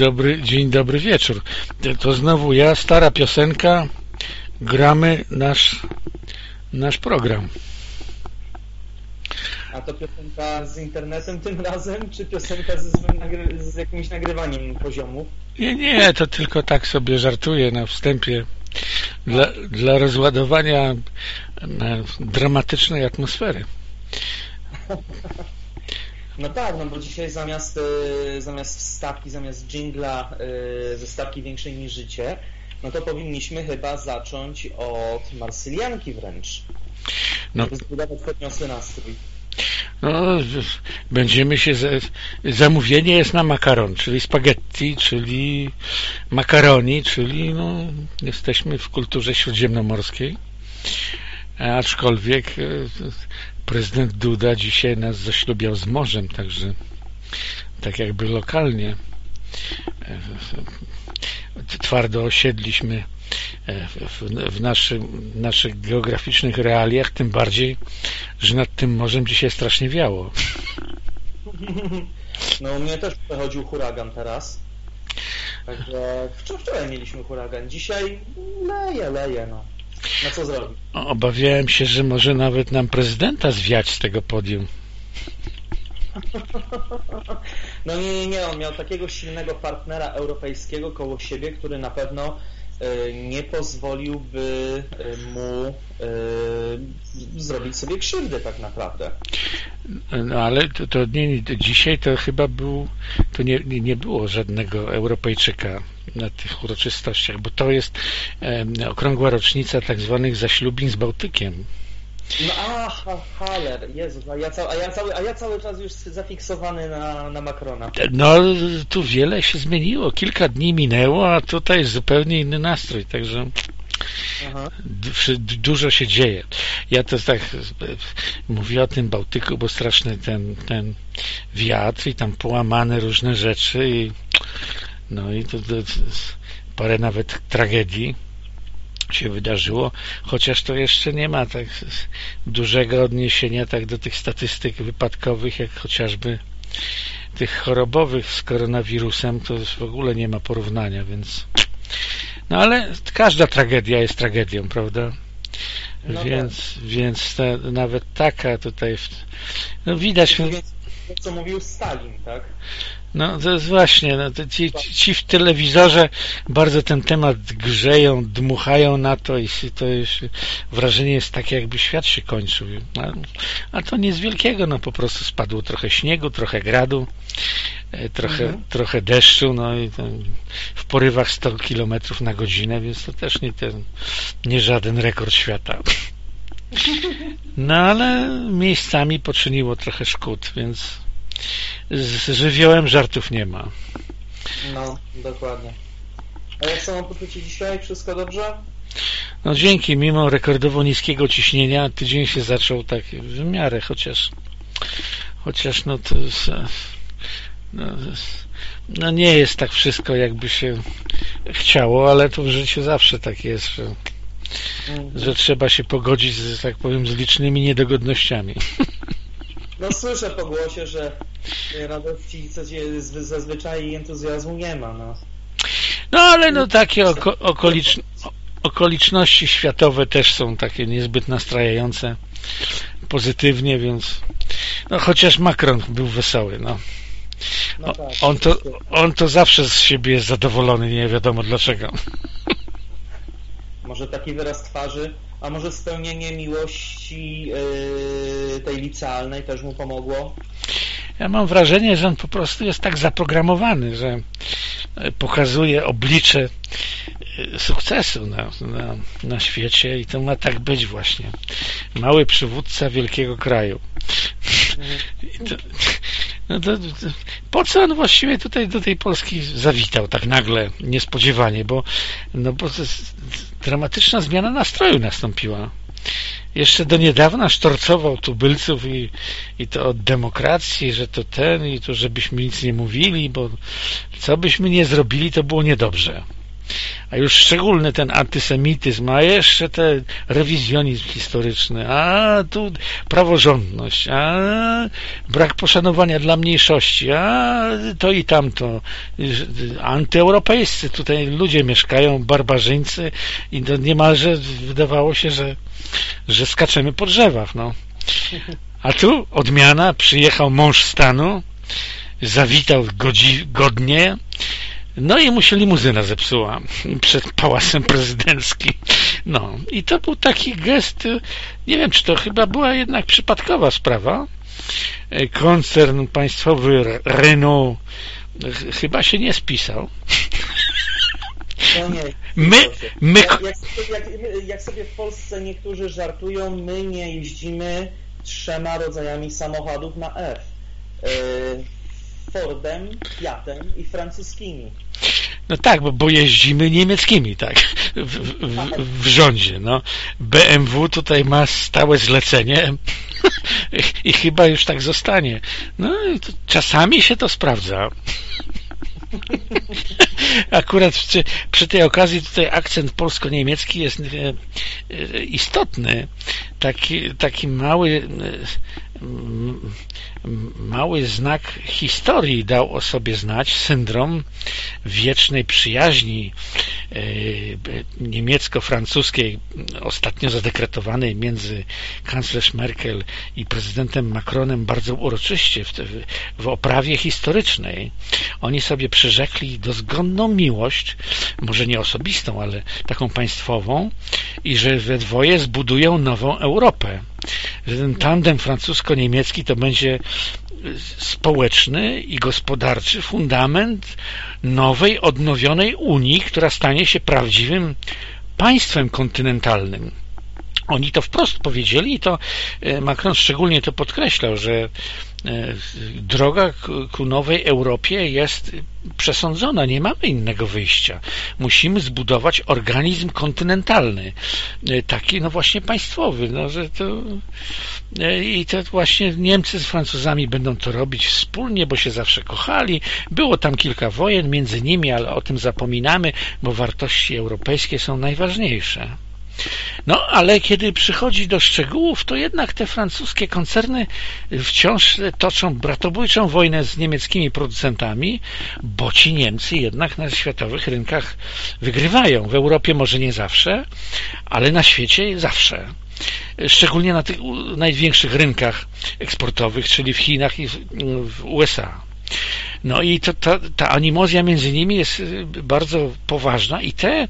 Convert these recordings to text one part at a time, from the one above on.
Dobry dzień, dobry wieczór. To znowu ja, stara piosenka, gramy nasz, nasz program. A to piosenka z internetem tym razem, czy piosenka z, z jakimś nagrywaniem poziomów? Nie, nie, to tylko tak sobie żartuję na wstępie dla, dla rozładowania e, dramatycznej atmosfery. No tak, no bo dzisiaj zamiast, y, zamiast wstawki, zamiast dżingla y, ze stawki większej niż życie, no to powinniśmy chyba zacząć od Marsylianki wręcz. No. Żeby zbudować podniosły nastrój. No, będziemy się, zamówienie jest na makaron, czyli spaghetti, czyli makaroni, czyli no, jesteśmy w kulturze śródziemnomorskiej, aczkolwiek e, prezydent Duda dzisiaj nas zaślubiał z morzem, także tak jakby lokalnie e, twardo osiedliśmy e, w naszym, naszych geograficznych realiach, tym bardziej, że nad tym morzem dzisiaj strasznie wiało. No u mnie też przechodził huragan teraz. Także wczoraj mieliśmy huragan. Dzisiaj leje, leje, no. No co zrobić? Obawiałem się, że może nawet nam prezydenta zwiać z tego podium. No nie, nie, nie, on miał takiego silnego partnera europejskiego koło siebie, który na pewno nie pozwoliłby e, mu e, zrobić sobie krzywdy tak naprawdę. No ale to, to nie, dzisiaj to chyba był, to nie, nie było żadnego Europejczyka na tych uroczystościach, bo to jest e, okrągła rocznica tak zwanych zaślubin z Bałtykiem. No a, Haller, Jezus, a ja, a, ja cały, a ja cały czas już zafiksowany na, na Macrona. No, tu wiele się zmieniło. Kilka dni minęło, a tutaj jest zupełnie inny nastrój, także dużo się dzieje. Ja to tak mówię o tym Bałtyku, bo straszny ten, ten wiatr i tam połamane różne rzeczy i no i to, to parę nawet tragedii się wydarzyło, chociaż to jeszcze nie ma tak dużego odniesienia tak do tych statystyk wypadkowych, jak chociażby tych chorobowych z koronawirusem, to w ogóle nie ma porównania, więc no ale każda tragedia jest tragedią, prawda? No więc tak. więc ta, nawet taka tutaj no widać co mówił Stalin, tak? No to jest właśnie, no to ci, ci w telewizorze bardzo ten temat grzeją, dmuchają na to i to już wrażenie jest takie, jakby świat się kończył. A, a to nic wielkiego, no po prostu spadło trochę śniegu, trochę gradu, e, trochę, mhm. trochę deszczu, no i w porywach 100 km na godzinę, więc to też nie ten, nie żaden rekord świata. No ale miejscami poczyniło trochę szkód, więc z żywiołem żartów nie ma. No, dokładnie. A jak samopoczucie dzisiaj? Wszystko dobrze? No dzięki, mimo rekordowo niskiego ciśnienia tydzień się zaczął tak w miarę, chociaż chociaż no to no, no nie jest tak wszystko jakby się chciało, ale to w życiu zawsze tak jest, że, mhm. że trzeba się pogodzić, z, tak powiem, z licznymi niedogodnościami. No słyszę po głosie, że radości zazwyczaj i entuzjazmu nie ma. No, no ale no takie oko okolicz okoliczności światowe też są takie niezbyt nastrajające pozytywnie, więc no chociaż Macron był wesoły, no. no tak, on, to, on to zawsze z siebie jest zadowolony, nie wiadomo dlaczego. Może taki wyraz twarzy a może spełnienie miłości yy, tej licealnej też mu pomogło? Ja mam wrażenie, że on po prostu jest tak zaprogramowany, że e, pokazuje oblicze e, sukcesu na, na, na świecie i to ma tak być właśnie. Mały przywódca wielkiego kraju. To, no to, to, po co on właściwie tutaj do tej Polski zawitał tak nagle, niespodziewanie, bo, no bo dramatyczna zmiana nastroju nastąpiła. Jeszcze do niedawna sztorcował tubylców i, i to od demokracji, że to ten i to żebyśmy nic nie mówili, bo co byśmy nie zrobili, to było niedobrze. A już szczególny ten antysemityzm, a jeszcze ten rewizjonizm historyczny, a tu praworządność, a brak poszanowania dla mniejszości, a to i tamto. Antyeuropejscy tutaj ludzie mieszkają, barbarzyńcy i to niemalże wydawało się, że, że skaczemy po drzewach. No. A tu odmiana, przyjechał mąż stanu, zawitał godzi, godnie, no i mu się limuzyna zepsuła przed pałacem prezydenckim. No i to był taki gest, nie wiem, czy to chyba była jednak przypadkowa sprawa. Koncern państwowy Renault chyba się nie spisał. No nie, My, my... Jak, jak, jak, jak sobie w Polsce niektórzy żartują, my nie jeździmy trzema rodzajami samochodów na F. Fordem, Fiatem i francuskimi. No tak, bo, bo jeździmy niemieckimi, tak, w, w, w, rządzie, no. BMW tutaj ma stałe zlecenie i chyba już tak zostanie. No i czasami się to sprawdza. Akurat przy, przy, tej okazji tutaj akcent polsko-niemiecki jest e, e, istotny. Taki, taki mały e, mały znak historii dał o sobie znać syndrom wiecznej przyjaźni niemiecko-francuskiej ostatnio zadekretowanej między kanclerz Merkel i prezydentem Macronem bardzo uroczyście w, w oprawie historycznej. Oni sobie przyrzekli dozgonną miłość, może nie osobistą, ale taką państwową i że we dwoje zbudują nową Europę. Że ten tandem francusko-niemiecki to będzie społeczny i gospodarczy fundament nowej, odnowionej Unii, która stanie się prawdziwym państwem kontynentalnym. Oni to wprost powiedzieli i to e, Macron szczególnie to podkreślał, że e, droga ku nowej Europie jest przesądzona, nie mamy innego wyjścia. Musimy zbudować organizm kontynentalny, e, taki no właśnie państwowy, no, że to i to właśnie Niemcy z Francuzami będą to robić wspólnie, bo się zawsze kochali. Było tam kilka wojen między nimi, ale o tym zapominamy, bo wartości europejskie są najważniejsze. No, ale kiedy przychodzi do szczegółów, to jednak te francuskie koncerny wciąż toczą bratobójczą wojnę z niemieckimi producentami, bo ci Niemcy jednak na światowych rynkach wygrywają. W Europie może nie zawsze, ale na świecie zawsze szczególnie na tych największych rynkach eksportowych, czyli w Chinach i w USA. No i to, ta, ta animozja między nimi jest y, bardzo poważna i te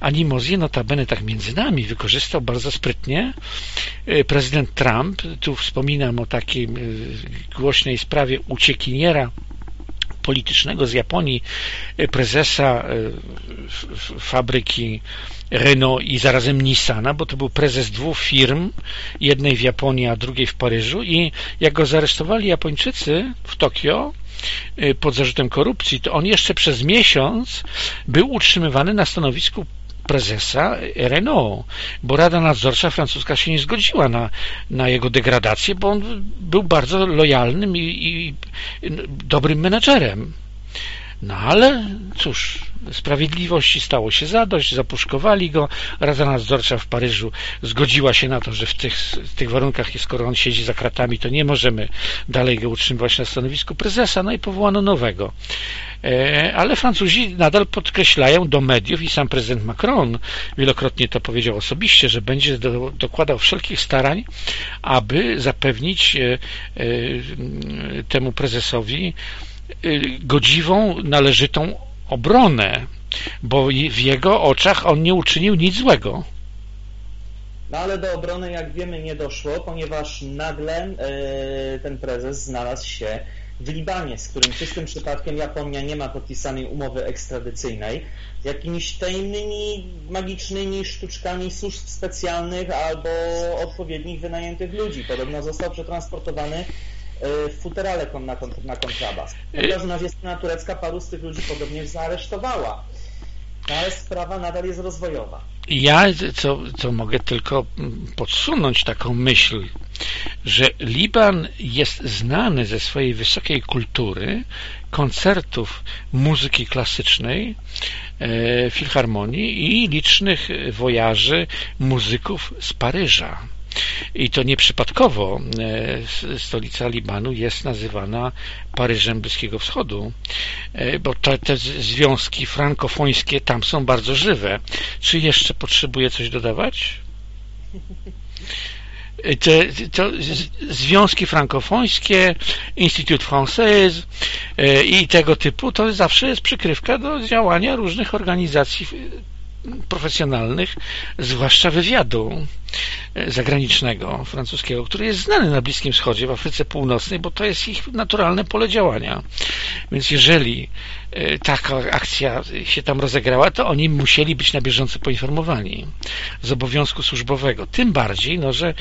animozje, notabene tak między nami, wykorzystał bardzo sprytnie y, prezydent Trump. Tu wspominam o takiej y, głośnej sprawie uciekiniera politycznego z Japonii, prezesa fabryki Renault i zarazem Nissana, bo to był prezes dwóch firm, jednej w Japonii, a drugiej w Paryżu i jak go zaresztowali Japończycy w Tokio, pod zarzutem korupcji, to on jeszcze przez miesiąc był utrzymywany na stanowisku prezesa Renault, bo Rada Nadzorcza francuska się nie zgodziła na, na jego degradację, bo on był bardzo lojalnym i, i dobrym menedżerem. No ale cóż, sprawiedliwości stało się zadość, zapuszkowali go. Rada Nadzorcza w Paryżu zgodziła się na to, że w tych, w tych warunkach, skoro on siedzi za kratami, to nie możemy dalej go utrzymywać na stanowisku prezesa, no i powołano nowego. E, ale Francuzi nadal podkreślają do mediów i sam prezydent Macron wielokrotnie to powiedział osobiście, że będzie do, dokładał wszelkich starań, aby zapewnić e, e, temu prezesowi godziwą, należytą obronę, bo w jego oczach on nie uczynił nic złego. No ale do obrony, jak wiemy, nie doszło, ponieważ nagle yy, ten prezes znalazł się w Libanie, z którym czystym przypadkiem Japonia nie ma podpisanej umowy ekstradycyjnej, jakimiś tajemnymi, magicznymi sztuczkami służb specjalnych albo odpowiednich wynajętych ludzi. Podobno został przetransportowany futerale na, na kontrabas. W każdym razie strona turecka paru z tych ludzi podobnie zaaresztowała. Ale sprawa nadal jest rozwojowa. Ja, co, co mogę tylko podsunąć taką myśl, że Liban jest znany ze swojej wysokiej kultury, koncertów muzyki klasycznej, e, filharmonii i licznych wojaży muzyków z Paryża. I to nieprzypadkowo e, stolica Libanu jest nazywana Paryżem Bliskiego Wschodu, e, bo te, te związki frankofońskie tam są bardzo żywe. Czy jeszcze potrzebuję coś dodawać? te, to związki frankofońskie, Instytut Français e, i tego typu, to zawsze jest przykrywka do działania różnych organizacji profesjonalnych, zwłaszcza wywiadu e, zagranicznego francuskiego, który jest znany na Bliskim Wschodzie, w Afryce Północnej, bo to jest ich naturalne pole działania. Więc jeżeli e, taka akcja się tam rozegrała, to oni musieli być na bieżąco poinformowani z obowiązku służbowego. Tym bardziej, no, że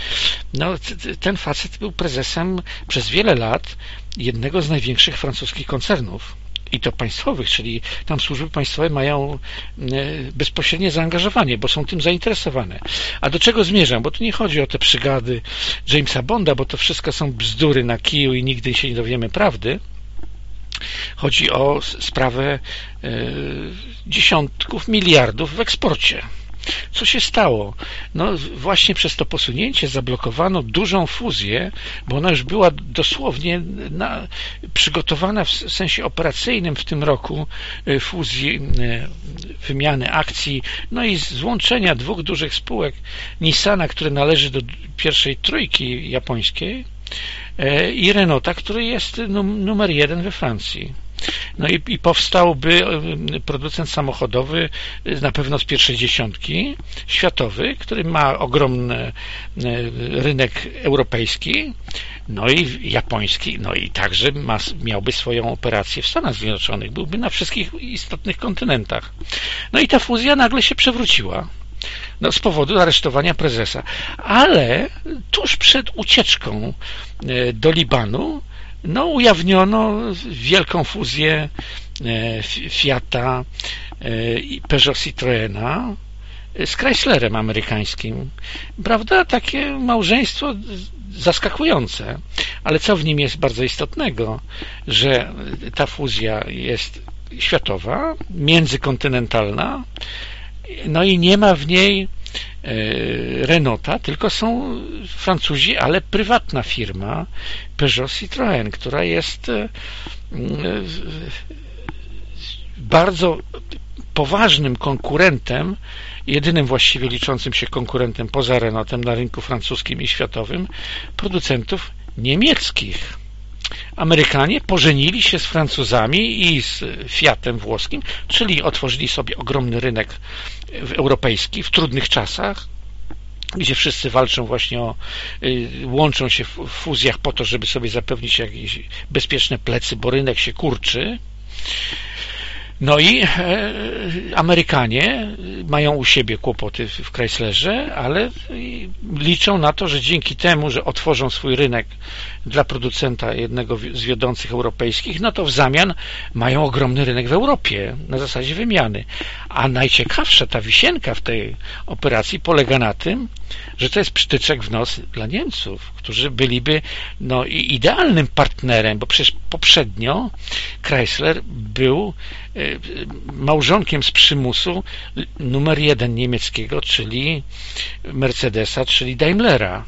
no, ten facet był prezesem przez wiele lat jednego z największych francuskich koncernów i to państwowych, czyli tam służby państwowe mają e, bezpośrednie zaangażowanie, bo są tym zainteresowane. A do czego zmierzam? Bo tu nie chodzi o te przygady Jamesa Bonda, bo to wszystko są bzdury na kiju i nigdy się nie dowiemy prawdy. Chodzi o sprawę e, dziesiątków miliardów w eksporcie. Co się stało? No właśnie przez to posunięcie zablokowano dużą fuzję, bo ona już była dosłownie na, przygotowana w sensie operacyjnym w tym roku e, fuzji, e, wymiany akcji, no i złączenia dwóch dużych spółek Nissana, które należy do pierwszej trójki japońskiej e, i Renaulta, który jest numer jeden we Francji. No i, i powstałby e, producent samochodowy e, na pewno z pierwszej dziesiątki światowy, który ma ogromny e, rynek europejski, no i japoński, no i także ma, miałby swoją operację w Stanach Zjednoczonych, byłby na wszystkich istotnych kontynentach. No i ta fuzja nagle się przewróciła. No, z powodu aresztowania prezesa. Ale tuż przed ucieczką do Libanu no, ujawniono wielką fuzję e, Fiata e, i Peugeot Citroena z Chryslerem amerykańskim. Prawda? Takie małżeństwo zaskakujące. Ale co w nim jest bardzo istotnego? Że ta fuzja jest światowa, międzykontynentalna, no i nie ma w niej e, Renaulta, tylko są Francuzi, ale prywatna firma Peugeot Citroën, która jest e, bardzo poważnym konkurentem, jedynym właściwie liczącym się konkurentem poza Renaultem na rynku francuskim i światowym, producentów niemieckich. Amerykanie pożenili się z Francuzami i z Fiatem włoskim, czyli otworzyli sobie ogromny rynek europejski w trudnych czasach, gdzie wszyscy walczą właśnie o, y, łączą się w fuzjach po to, żeby sobie zapewnić jakieś bezpieczne plecy, bo rynek się kurczy. No i e, Amerykanie mają u siebie kłopoty w Chryslerze, ale liczą na to, że dzięki temu, że otworzą swój rynek dla producenta jednego z wiodących europejskich, no to w zamian mają ogromny rynek w Europie na zasadzie wymiany. A najciekawsza ta wisienka w tej operacji polega na tym, że to jest przytyczek w nos dla Niemców, którzy byliby no, idealnym partnerem, bo przecież poprzednio Chrysler był małżonkiem z przymusu numer jeden niemieckiego, czyli Mercedesa, czyli Daimlera.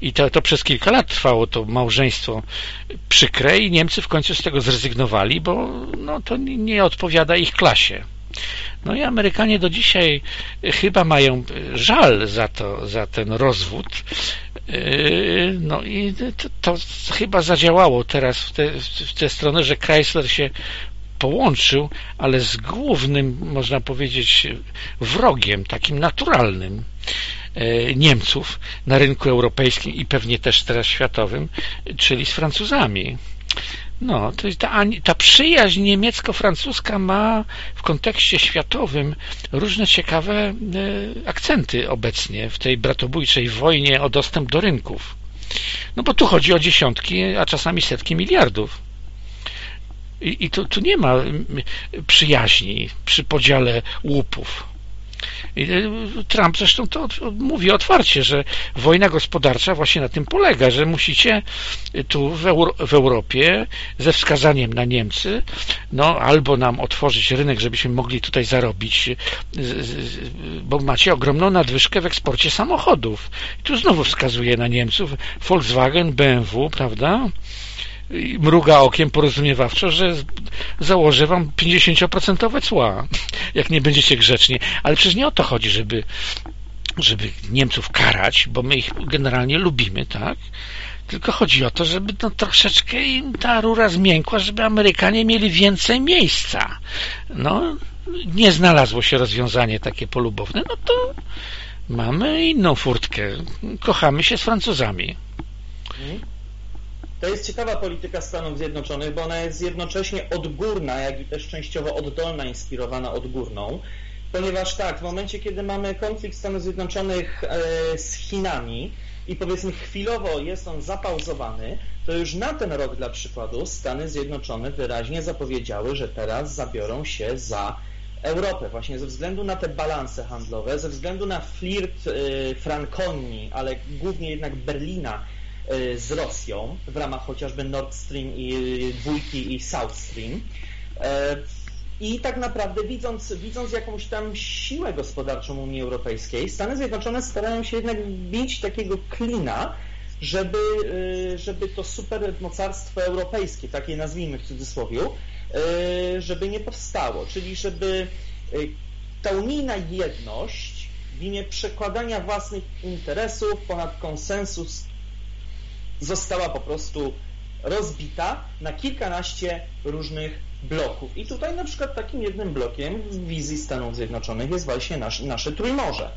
I to, to przez kilka lat trwało to małżeństwo przykre i Niemcy w końcu z tego zrezygnowali, bo no, to nie odpowiada ich klasie. No i Amerykanie do dzisiaj chyba mają żal za, to, za ten rozwód. No i to, to chyba zadziałało teraz w tę w te stronę, że Chrysler się połączył, ale z głównym, można powiedzieć, wrogiem, takim naturalnym E, Niemców na rynku europejskim i pewnie też teraz światowym, czyli z Francuzami. No, to jest ta, ta przyjaźń niemiecko-francuska ma w kontekście światowym różne ciekawe e, akcenty obecnie w tej bratobójczej wojnie o dostęp do rynków. No bo tu chodzi o dziesiątki, a czasami setki miliardów. I, i tu, tu nie ma przyjaźni przy podziale łupów. E, Trump zresztą to mówi otwarcie, że wojna gospodarcza właśnie na tym polega, że musicie tu w, Euro w Europie ze wskazaniem na Niemcy no albo nam otworzyć rynek, żebyśmy mogli tutaj zarobić, bo macie ogromną nadwyżkę w eksporcie samochodów. I tu znowu wskazuje na Niemców Volkswagen, BMW, prawda? Mruga okiem porozumiewawczo, że założę wam 50% cła, jak nie będziecie grzeczni. Ale przecież nie o to chodzi, żeby, żeby Niemców karać, bo my ich generalnie lubimy, tak? Tylko chodzi o to, żeby no, troszeczkę im ta rura zmiękła, żeby Amerykanie mieli więcej miejsca. No, nie znalazło się rozwiązanie takie polubowne, no to mamy inną furtkę. Kochamy się z Francuzami. To jest ciekawa polityka Stanów Zjednoczonych, bo ona jest jednocześnie odgórna, jak i też częściowo oddolna, inspirowana odgórną. Ponieważ tak, w momencie, kiedy mamy konflikt Stanów Zjednoczonych e, z Chinami i powiedzmy chwilowo jest on zapauzowany, to już na ten rok dla przykładu Stany Zjednoczone wyraźnie zapowiedziały, że teraz zabiorą się za Europę, właśnie ze względu na te balanse handlowe, ze względu na flirt e, Frankonii, ale głównie jednak Berlina z Rosją w ramach chociażby Nord Stream i y, dwójki i South Stream. Y, I tak naprawdę widząc, widząc jakąś tam siłę gospodarczą Unii Europejskiej, Stany Zjednoczone starają się jednak bić takiego klina, żeby, żeby to supermocarstwo europejskie, takie nazwijmy w cudzysłowie, żeby nie powstało, czyli żeby ta unijna jedność w imię przekładania własnych interesów ponad konsensus została po prostu rozbita na kilkanaście różnych bloków. I tutaj na przykład takim jednym blokiem w wizji Stanów Zjednoczonych jest właśnie nasz, nasze Trójmorze.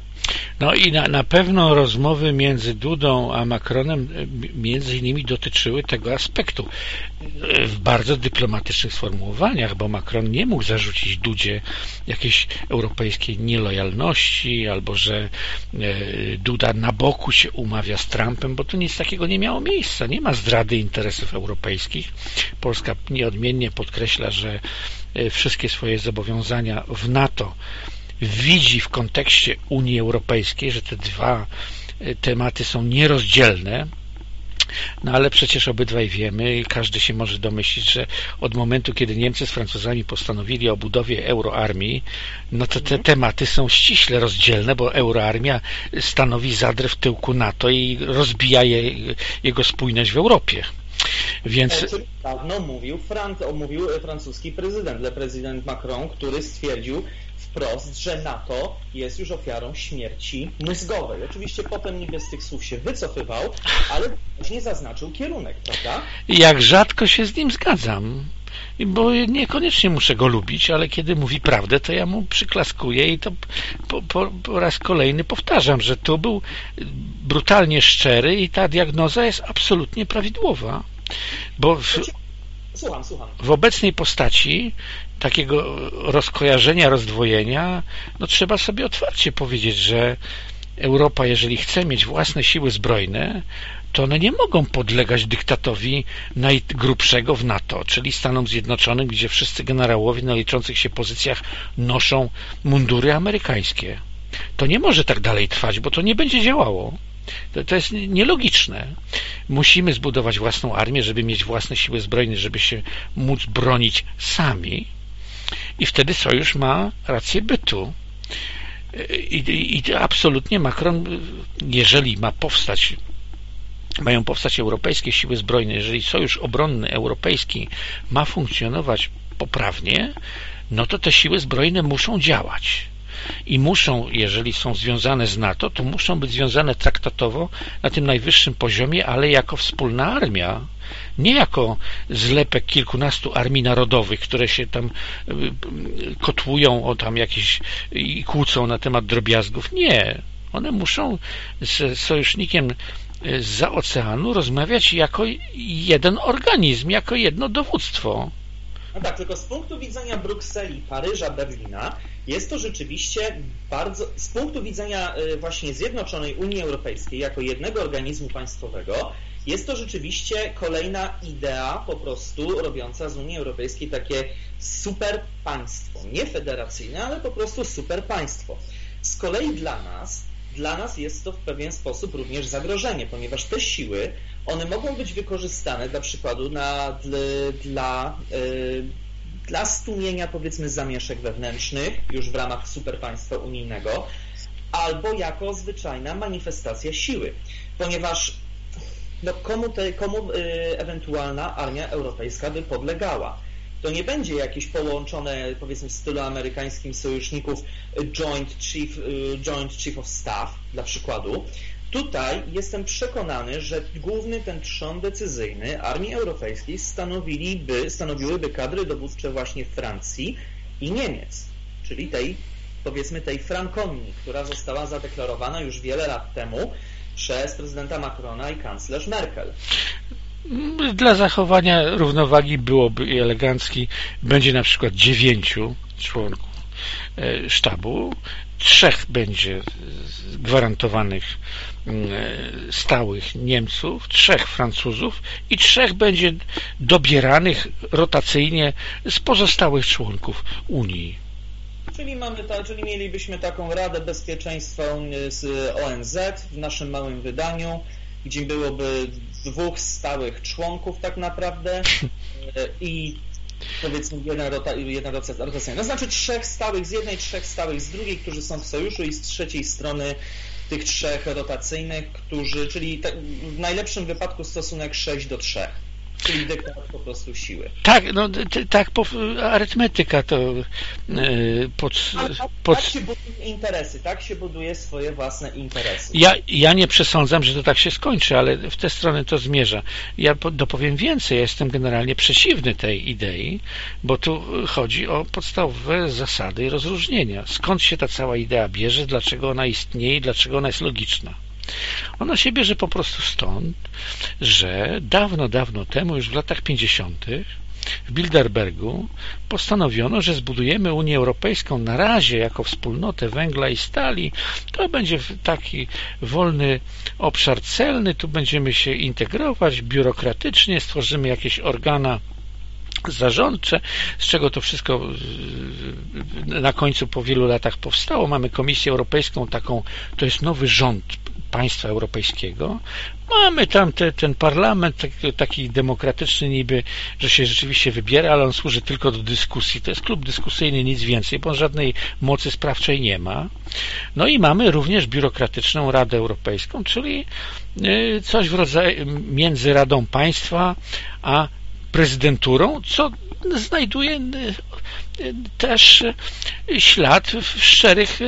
No i na, na pewno rozmowy między Dudą a Macronem między innymi dotyczyły tego aspektu w bardzo dyplomatycznych sformułowaniach, bo Macron nie mógł zarzucić Dudzie jakiejś europejskiej nielojalności albo że e, Duda na boku się umawia z Trumpem, bo tu nic takiego nie miało miejsca. Nie ma zdrady interesów europejskich. Polska nieodmiennie podkreśla, że wszystkie swoje zobowiązania w NATO widzi w kontekście Unii Europejskiej, że te dwa e, tematy są nierozdzielne, no ale przecież obydwaj wiemy i każdy się może domyślić, że od momentu, kiedy Niemcy z Francuzami postanowili o budowie euroarmii, no to te tematy są ściśle rozdzielne, bo euroarmia stanowi zadrę w tyłku NATO i rozbija je, jego spójność w Europie. Więc... Dawno mówił, Fran mówił francuski prezydent, prezydent Macron, który stwierdził, wprost, że NATO jest już ofiarą śmierci mózgowej. Oczywiście potem niby z tych słów się wycofywał, ale nie zaznaczył kierunek, prawda? Jak rzadko się z nim zgadzam bo niekoniecznie muszę go lubić, ale kiedy mówi prawdę, to ja mu przyklaskuję i to po, po, po, raz kolejny powtarzam, że to był brutalnie szczery i ta diagnoza jest absolutnie prawidłowa. Bo w, słucham, słucham. w obecnej postaci takiego rozkojarzenia, rozdwojenia, no trzeba sobie otwarcie powiedzieć, że Europa, jeżeli chce mieć własne siły zbrojne, to one nie mogą podlegać dyktatowi najgrubszego w NATO, czyli Stanom Zjednoczonym, gdzie wszyscy generałowie na liczących się pozycjach noszą mundury amerykańskie. To nie może tak dalej trwać, bo to nie będzie działało. To, to jest nielogiczne. Musimy zbudować własną armię, żeby mieć własne siły zbrojne, żeby się móc bronić sami i wtedy sojusz ma rację bytu. I, i, i absolutnie Macron, jeżeli ma powstać mają powstać europejskie siły zbrojne, jeżeli sojusz obronny europejski ma funkcjonować poprawnie, no to te siły zbrojne muszą działać i muszą, jeżeli są związane z NATO, to muszą być związane traktatowo na tym najwyższym poziomie, ale jako wspólna armia. Nie jako zlepek kilkunastu armii narodowych, które się tam y, y, kotłują o tam jakieś i kłócą na temat drobiazgów. Nie. One muszą z sojusznikiem y, za oceanu rozmawiać jako jeden organizm, jako jedno dowództwo. No tak, tylko z punktu widzenia Brukseli, Paryża, Berlina jest to rzeczywiście bardzo, z punktu widzenia y, właśnie Zjednoczonej Unii Europejskiej jako jednego organizmu państwowego, jest to rzeczywiście kolejna idea po prostu robiąca z Unii Europejskiej takie super państwo. Nie federacyjne, ale po prostu super państwo. Z kolei dla nas, dla nas jest to w pewien sposób również zagrożenie, ponieważ te siły, one mogą być wykorzystane dla przykładu na, dla, dla, yy, dla powiedzmy zamieszek wewnętrznych już w ramach superpaństwa unijnego, albo jako zwyczajna manifestacja siły, ponieważ no komu, te, komu y, ewentualna armia europejska by podlegała? To nie będzie jakieś połączone, powiedzmy w stylu amerykańskim sojuszników Joint Chief, y, Joint Chief of Staff, dla przykładu. Tutaj jestem przekonany, że główny ten trzon decyzyjny Armii Europejskiej stanowiliby, stanowiłyby kadry dowódcze właśnie Francji i Niemiec, czyli tej, powiedzmy tej Frankonii, która została zadeklarowana już wiele lat temu przez prezydenta Macrona i kanclerz Merkel. Dla zachowania równowagi byłoby elegancki, będzie na przykład dziewięciu członków e, sztabu, trzech będzie gwarantowanych mm, e, stałych Niemców, trzech Francuzów i trzech będzie dobieranych rotacyjnie z pozostałych członków Unii. Czyli, mamy ta, czyli mielibyśmy taką Radę Bezpieczeństwa z ONZ w naszym małym wydaniu, gdzie byłoby dwóch stałych członków tak naprawdę e, i powiedzmy jeden, rota, jeden rotacyjny. No znaczy trzech stałych z jednej, trzech stałych z drugiej, którzy są w sojuszu i z trzeciej strony tych trzech rotacyjnych, którzy, czyli w najlepszym wypadku stosunek 6 do 3. Czyli dyktat po prostu siły. Tak, no tak, po, arytmetyka to yy, pod, Ale tak, pod... tak się buduje interesy, tak się buduje swoje własne interesy. Ja, ja nie przesądzam, że to tak się skończy, ale w tę stronę to zmierza. Ja dopowiem więcej, ja jestem generalnie przeciwny tej idei, bo tu chodzi o podstawowe zasady i rozróżnienia. Skąd się ta cała idea bierze, dlaczego ona istnieje, dlaczego ona jest logiczna. Ona się bierze po prostu stąd, że dawno, dawno temu, już w latach 50. w Bilderbergu postanowiono, że zbudujemy Unię Europejską na razie jako wspólnotę węgla i stali. To będzie taki wolny obszar celny, tu będziemy się integrować biurokratycznie, stworzymy jakieś organa zarządcze, z czego to wszystko na końcu po wielu latach powstało. Mamy Komisję Europejską, taką, to jest nowy rząd państwa europejskiego. Mamy tam te, ten parlament taki, taki demokratyczny niby, że się rzeczywiście wybiera, ale on służy tylko do dyskusji. To jest klub dyskusyjny, nic więcej, bo żadnej mocy sprawczej nie ma. No i mamy również biurokratyczną Radę Europejską, czyli y, coś w rodzaju między Radą Państwa a prezydenturą, co znajduje y, y, też ślad w szczerych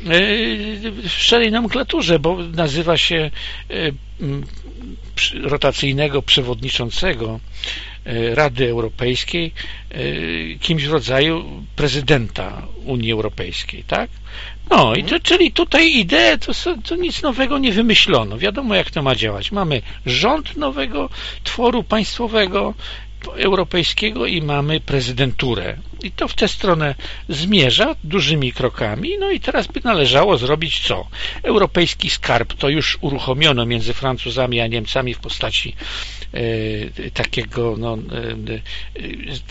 w szczerej nomenklaturze, bo nazywa się rotacyjnego przewodniczącego Rady Europejskiej kimś w rodzaju prezydenta Unii Europejskiej, tak? No i to, czyli tutaj idee to, to nic nowego nie wymyślono. Wiadomo jak to ma działać. Mamy rząd nowego tworu państwowego, europejskiego i mamy prezydenturę. I to w tę stronę zmierza dużymi krokami. No i teraz by należało zrobić co? Europejski skarb to już uruchomiono między Francuzami a Niemcami w postaci takiego no, e,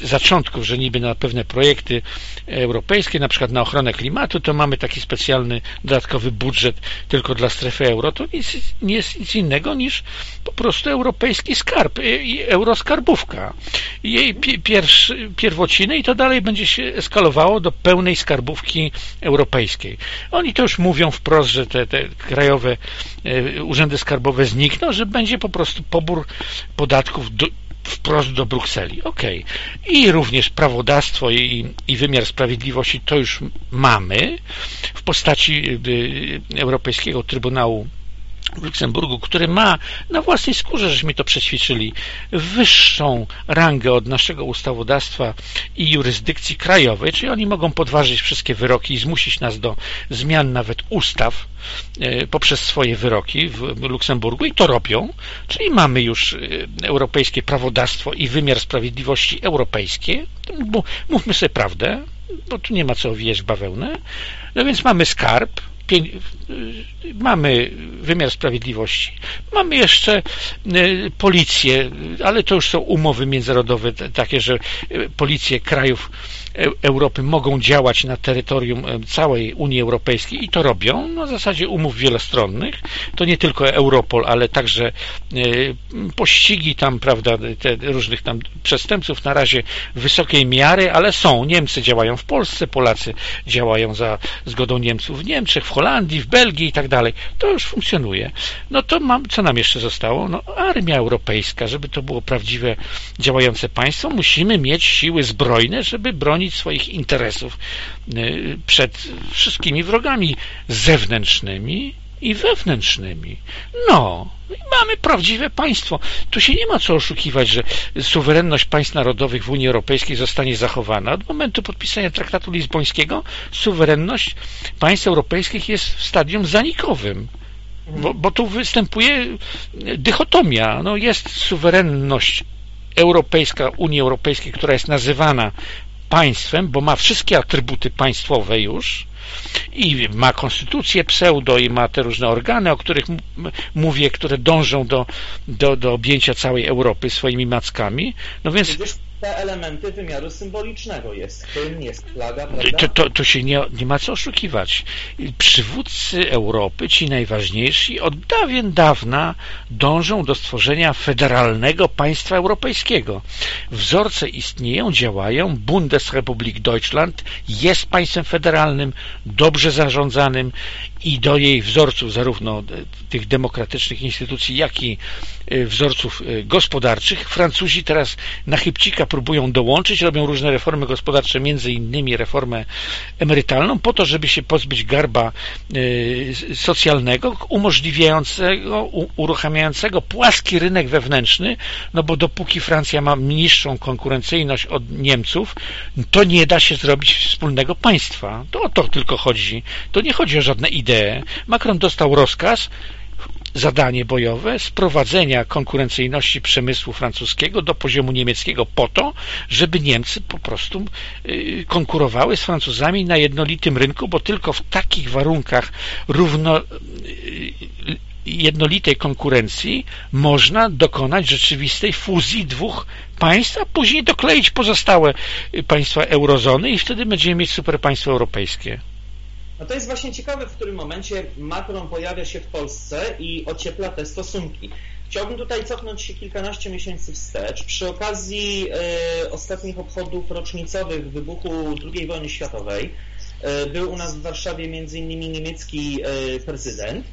e, zaczątków, że niby na pewne projekty europejskie, na przykład na ochronę klimatu, to mamy taki specjalny dodatkowy budżet tylko dla strefy euro. To nic, nie jest nic innego niż po prostu europejski skarb i euroskarbówka jej pierwszy, pierwociny i to dalej będzie się eskalowało do pełnej skarbówki europejskiej. Oni to już mówią wprost, że te, te krajowe e, urzędy skarbowe znikną, że będzie po prostu pobór podatków do, wprost do Brukseli. Ok. I również prawodawstwo i, i wymiar sprawiedliwości to już mamy w postaci e, Europejskiego Trybunału w Luksemburgu, który ma na własnej skórze, żeśmy to przećwiczyli, wyższą rangę od naszego ustawodawstwa i jurysdykcji krajowej, czyli oni mogą podważyć wszystkie wyroki i zmusić nas do zmian nawet ustaw e, poprzez swoje wyroki w Luksemburgu i to robią, czyli mamy już e, europejskie prawodawstwo i wymiar sprawiedliwości europejskie, mówmy sobie prawdę, bo tu nie ma co owijać bawełnę, no więc mamy skarb, mamy wymiar sprawiedliwości, mamy jeszcze y, policję, ale to już są umowy międzynarodowe takie, że policje krajów Europy mogą działać na terytorium całej Unii Europejskiej i to robią na zasadzie umów wielostronnych. To nie tylko Europol, ale także pościgi tam, prawda, różnych tam przestępców na razie wysokiej miary, ale są. Niemcy działają w Polsce, Polacy działają za zgodą Niemców w Niemczech, w Holandii, w Belgii i tak dalej. To już funkcjonuje. No to mam, co nam jeszcze zostało? No armia europejska, żeby to było prawdziwe działające państwo, musimy mieć siły zbrojne, żeby bronić swoich interesów y, przed wszystkimi wrogami zewnętrznymi i wewnętrznymi. No, mamy prawdziwe państwo. Tu się nie ma co oszukiwać, że suwerenność państw narodowych w Unii Europejskiej zostanie zachowana. Od momentu podpisania traktatu lizbońskiego suwerenność państw europejskich jest w stadium zanikowym. Bo, bo tu występuje dychotomia. No jest suwerenność europejska Unii Europejskiej, która jest nazywana państwem, bo ma wszystkie atrybuty państwowe już, i ma konstytucję pseudo i ma te różne organy, o których mówię, które dążą do, do, do objęcia całej Europy swoimi mackami. No więc te elementy wymiaru symbolicznego. Jest hymn, jest flaga, prawda? To, to, to się nie, nie ma co oszukiwać. Przywódcy Europy, ci najważniejsi, od dawien dawna dążą do stworzenia federalnego państwa europejskiego. Wzorce istnieją, działają. Bundesrepublik Deutschland jest państwem federalnym, dobrze zarządzanym i do jej wzorców, zarówno tych demokratycznych instytucji, jak i e, wzorców e, gospodarczych. Francuzi teraz na chybcika próbują dołączyć, robią różne reformy gospodarcze, między innymi reformę emerytalną, po to, żeby się pozbyć garba e, socjalnego, umożliwiającego, uruchamiającego płaski rynek wewnętrzny, no bo dopóki Francja ma niższą konkurencyjność od Niemców, to nie da się zrobić wspólnego państwa. To o to tylko chodzi. To nie chodzi o żadne idee. Macron dostał rozkaz, zadanie bojowe sprowadzenia konkurencyjności przemysłu francuskiego do poziomu niemieckiego po to, żeby Niemcy po prostu y, konkurowały z Francuzami na jednolitym rynku, bo tylko w takich warunkach równo y, jednolitej konkurencji można dokonać rzeczywistej fuzji dwóch państw, a później dokleić pozostałe państwa eurozony i wtedy będziemy mieć super państwo europejskie. No to jest właśnie ciekawe, w którym momencie Macron pojawia się w Polsce i ociepla te stosunki. Chciałbym tutaj cofnąć się kilkanaście miesięcy wstecz. Przy okazji e, ostatnich obchodów rocznicowych wybuchu II wojny światowej e, był u nas w Warszawie m.in. niemiecki e, prezydent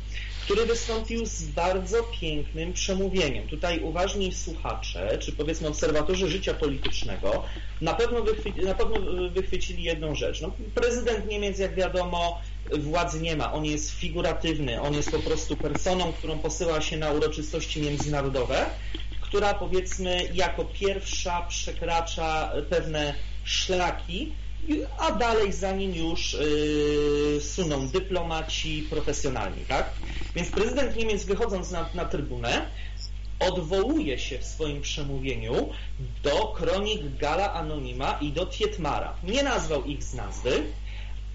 który wystąpił z bardzo pięknym przemówieniem. Tutaj uważni słuchacze, czy powiedzmy obserwatorzy życia politycznego, na pewno, na pewno wychwycili jedną rzecz. No, prezydent Niemiec, jak wiadomo, władzy nie ma. On jest figuratywny, on jest po prostu personą, którą posyła się na uroczystości międzynarodowe, która powiedzmy jako pierwsza przekracza pewne szlaki, a dalej za nim już yy, suną dyplomaci profesjonalni, tak? Więc prezydent Niemiec wychodząc na, na trybunę odwołuje się w swoim przemówieniu do kronik Gala Anonima i do Tietmara. Nie nazwał ich z nazwy,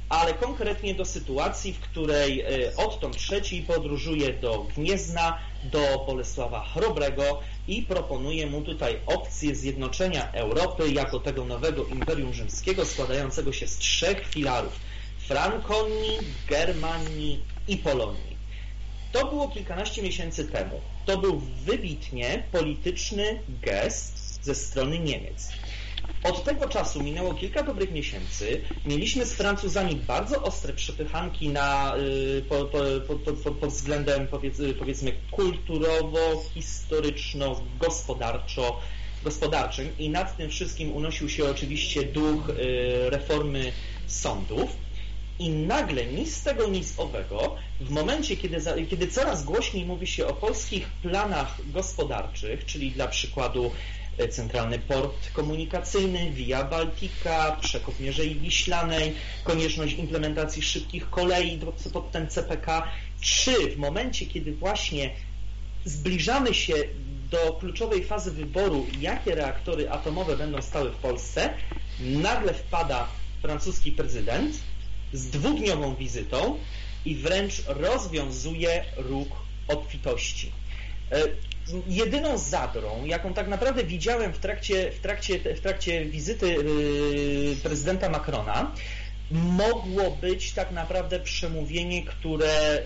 ale konkretnie do sytuacji, w której y, odtąd trzeci podróżuje do Gniezna, do Bolesława Chrobrego i proponuje mu tutaj opcję zjednoczenia Europy jako tego nowego Imperium Rzymskiego składającego się z trzech filarów Frankonii, Germanii i Polonii. To było kilkanaście miesięcy temu. To był wybitnie polityczny gest ze strony Niemiec. Od tego czasu minęło kilka dobrych miesięcy. Mieliśmy z Francuzami bardzo ostre przepychanki na, y, po, po, po, pod względem powiedzmy kulturowo, historyczno, gospodarczo, gospodarczym i nad tym wszystkim unosił się oczywiście duch y, reformy sądów. I nagle nic z tego, nic owego, w momencie, kiedy, kiedy coraz głośniej mówi się o polskich planach gospodarczych, czyli dla przykładu Centralny Port Komunikacyjny, Via Baltica, przekop Mierzei Wiślanej, konieczność implementacji szybkich kolei pod ten CPK, czy w momencie, kiedy właśnie zbliżamy się do kluczowej fazy wyboru, jakie reaktory atomowe będą stały w Polsce, nagle wpada francuski prezydent z dwudniową wizytą i wręcz rozwiązuje róg obfitości. Jedyną zadrą, jaką tak naprawdę widziałem w trakcie, w trakcie, w trakcie wizyty prezydenta Macrona, mogło być tak naprawdę przemówienie, które,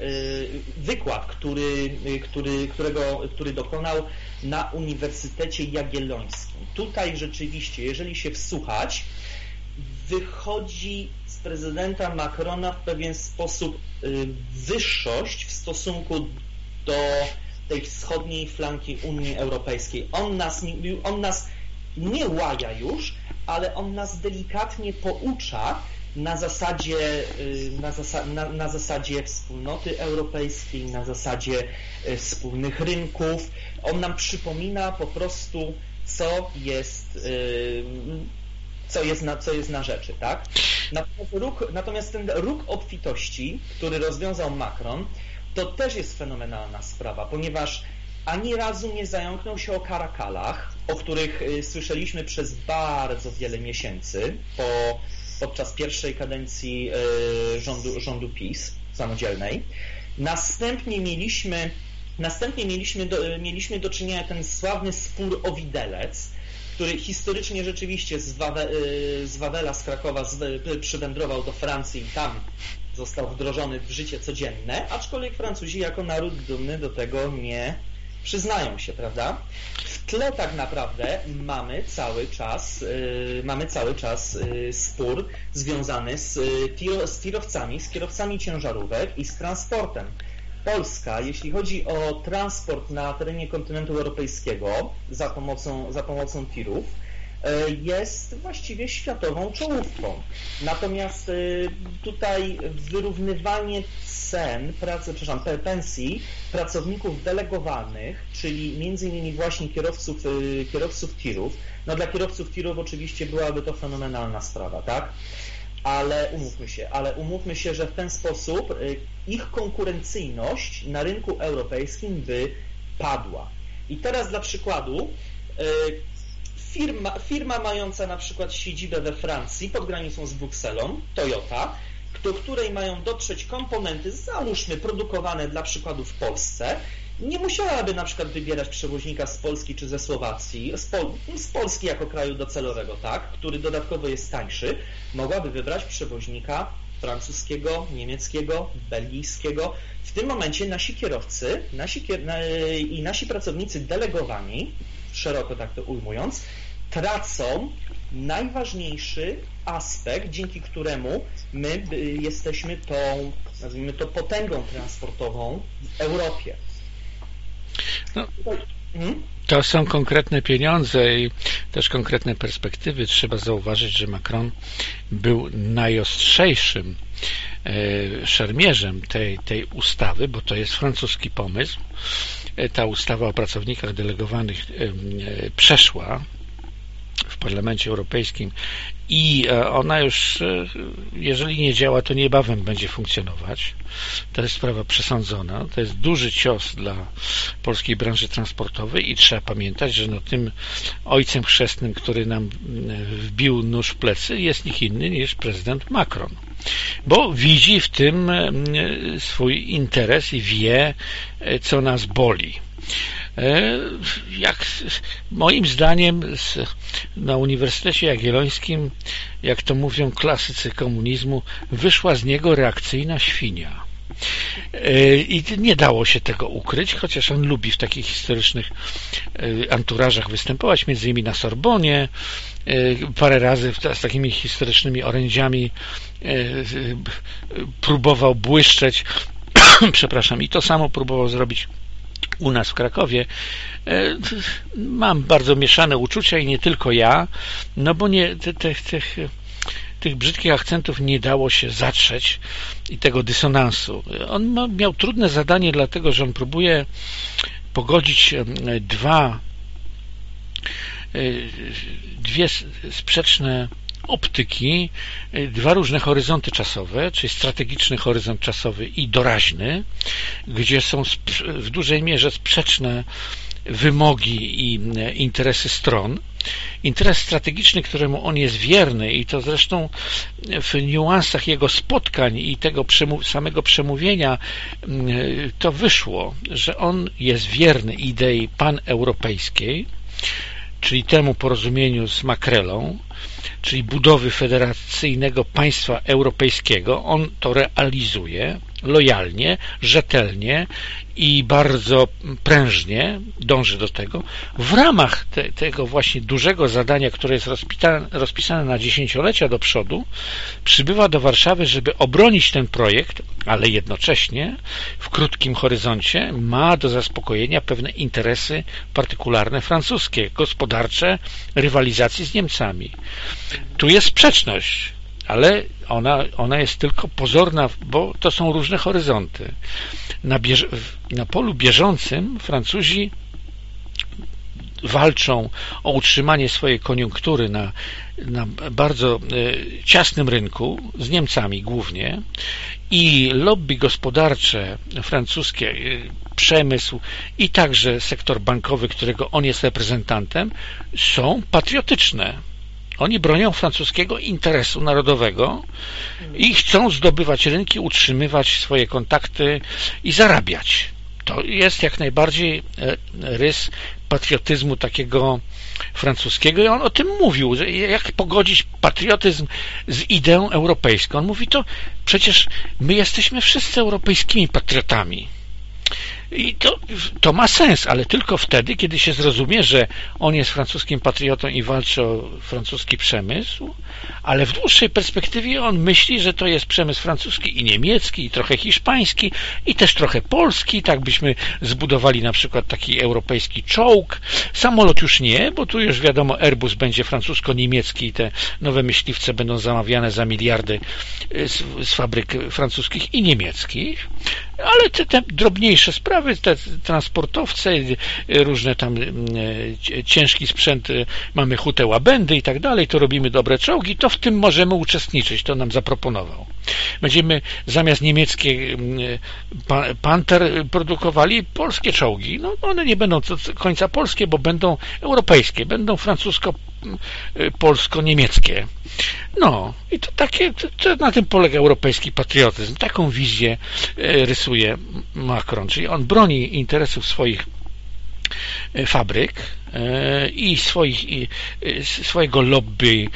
wykład, który, który, którego, który dokonał na Uniwersytecie Jagiellońskim. Tutaj rzeczywiście, jeżeli się wsłuchać, wychodzi z prezydenta Macrona w pewien sposób y, wyższość w stosunku do tej wschodniej flanki Unii Europejskiej. On nas, on nas nie łaja już, ale on nas delikatnie poucza na zasadzie, y, na, zasa na, na zasadzie wspólnoty europejskiej, na zasadzie y, wspólnych rynków. On nam przypomina po prostu, co jest co jest na, co jest na rzeczy, tak? Natomiast, róg, natomiast ten róg obfitości, który rozwiązał Macron, to też jest fenomenalna sprawa, ponieważ ani razu nie zająknął się o karakalach, o których y, słyszeliśmy przez bardzo wiele miesięcy po, podczas pierwszej kadencji y, rządu, rządu PiS samodzielnej. Następnie mieliśmy, następnie mieliśmy, do, mieliśmy do czynienia ten sławny spór o widelec, który historycznie rzeczywiście z, Wawe, y, z Wawela, z Krakowa z, przywędrował do Francji i tam został wdrożony w życie codzienne, aczkolwiek Francuzi jako naród dumny do tego nie przyznają się, prawda? W tle tak naprawdę mamy cały czas, yy, mamy cały czas yy, spór związany z, yy, z tirowcami, z kierowcami ciężarówek i z transportem. Polska, jeśli chodzi o transport na terenie kontynentu europejskiego za pomocą, za pomocą tirów, jest właściwie światową czołówką. Natomiast e, tutaj wyrównywanie cen pracy, przepraszam, pensji pracowników delegowanych, czyli między innymi właśnie kierowców, e, kierowców tirów, no dla kierowców tirów oczywiście byłaby to fenomenalna sprawa, tak? ale umówmy się, ale umówmy się, że w ten sposób ich konkurencyjność na rynku europejskim by padła. I teraz dla przykładu firma, firma mająca na przykład siedzibę we Francji pod granicą z Brukselą, Toyota, do której mają dotrzeć komponenty, załóżmy, produkowane dla przykładu w Polsce, nie musiałaby na przykład wybierać przewoźnika z Polski czy ze Słowacji, z, Pol z, Polski jako kraju docelowego, tak, który dodatkowo jest tańszy, mogłaby wybrać przewoźnika francuskiego, niemieckiego, belgijskiego. W tym momencie nasi kierowcy nasi kier i nasi pracownicy delegowani, szeroko tak to ujmując, tracą najważniejszy aspekt, dzięki któremu my jesteśmy tą, nazwijmy to, potęgą transportową w Europie. No, to są konkretne pieniądze i też konkretne perspektywy. Trzeba zauważyć, że Macron był najostrzejszym e, szermierzem tej, tej ustawy, bo to jest francuski pomysł. Ta ustawa o pracownikach delegowanych e, przeszła w Parlamencie Europejskim i e, ona już, e, jeżeli nie działa, to niebawem będzie funkcjonować. To jest sprawa przesądzona. To jest duży cios dla polskiej branży transportowej i trzeba pamiętać, że no tym ojcem chrzestnym, który nam e, wbił nóż w plecy, jest nikt inny niż prezydent Macron. Bo widzi w tym swój interes i wie, co nas boli. E, jak moim zdaniem na Uniwersytecie Jagiellońskim, jak to mówią klasycy komunizmu, wyszła z niego reakcyjna świnia. E, I nie dało się tego ukryć, chociaż on lubi w takich historycznych e, anturażach występować, między innymi na Sorbonie, parę razy z takimi historycznymi orędziami próbował błyszczeć, przepraszam, i to samo próbował zrobić u nas w Krakowie e, mam bardzo mieszane uczucia i nie tylko ja, no bo nie, tych, tych, tych brzydkich akcentów nie dało się zatrzeć i tego dysonansu. On miał trudne zadanie, dlatego że on próbuje pogodzić dwa e, dwie sprzeczne optyki y, dwa różne horyzonty czasowe, czyli strategiczny horyzont czasowy i doraźny, gdzie są w dużej mierze sprzeczne wymogi i y, interesy stron. Interes strategiczny, któremu on jest wierny i to zresztą w niuansach jego spotkań i tego samego przemówienia mm, to wyszło, że on jest wierny idei paneuropejskiej, czyli temu porozumieniu z Makrelą, czyli budowy federacyjnego państwa europejskiego. On to realizuje lojalnie, rzetelnie i bardzo prężnie dąży do tego. W ramach te, tego właśnie dużego zadania, które jest rozpisane, rozpisane na dziesięciolecia do przodu, przybywa do Warszawy, żeby obronić ten projekt, ale jednocześnie w krótkim horyzoncie ma do zaspokojenia pewne interesy partykularne francuskie, gospodarcze, rywalizacji z Niemcami. Tu jest sprzeczność ale ona, ona jest tylko pozorna, bo to są różne horyzonty. Na, na polu bieżącym Francuzi walczą o utrzymanie swojej koniunktury na, na bardzo e, ciasnym rynku, z Niemcami głównie i lobby gospodarcze francuskie, e, przemysł i także sektor bankowy, którego on jest reprezentantem, są patriotyczne oni bronią francuskiego interesu narodowego i chcą zdobywać rynki, utrzymywać swoje kontakty i zarabiać. To jest jak najbardziej e, rys patriotyzmu takiego francuskiego i on o tym mówił, że jak pogodzić patriotyzm z ideą europejską. On mówi to, przecież my jesteśmy wszyscy europejskimi patriotami. I to, to ma sens, ale tylko wtedy, kiedy się zrozumie, że on jest francuskim patriotą i walczy o francuski przemysł, ale w dłuższej perspektywie on myśli, że to jest przemysł francuski i niemiecki, i trochę hiszpański, i też trochę polski, tak byśmy zbudowali na przykład taki europejski czołg. Samolot już nie, bo tu już wiadomo Airbus będzie francusko-niemiecki i te nowe myśliwce będą zamawiane za miliardy z, z fabryk francuskich i niemieckich, ale te, te drobniejsze sprawy, te transportowce, różne tam e, ciężki sprzęt, e, mamy hutę łabędy i tak dalej, to robimy dobre czołgi, to w tym możemy uczestniczyć, to nam zaproponował. Będziemy zamiast niemieckie Panther produkowali polskie czołgi. No one nie będą do końca polskie, bo będą europejskie, będą francusko-polsko-niemieckie. No i to takie, to, to na tym polega europejski patriotyzm. Taką wizję e, rysuje Macron, czyli on broni interesów swoich e, fabryk i, swoich, i swojego lobby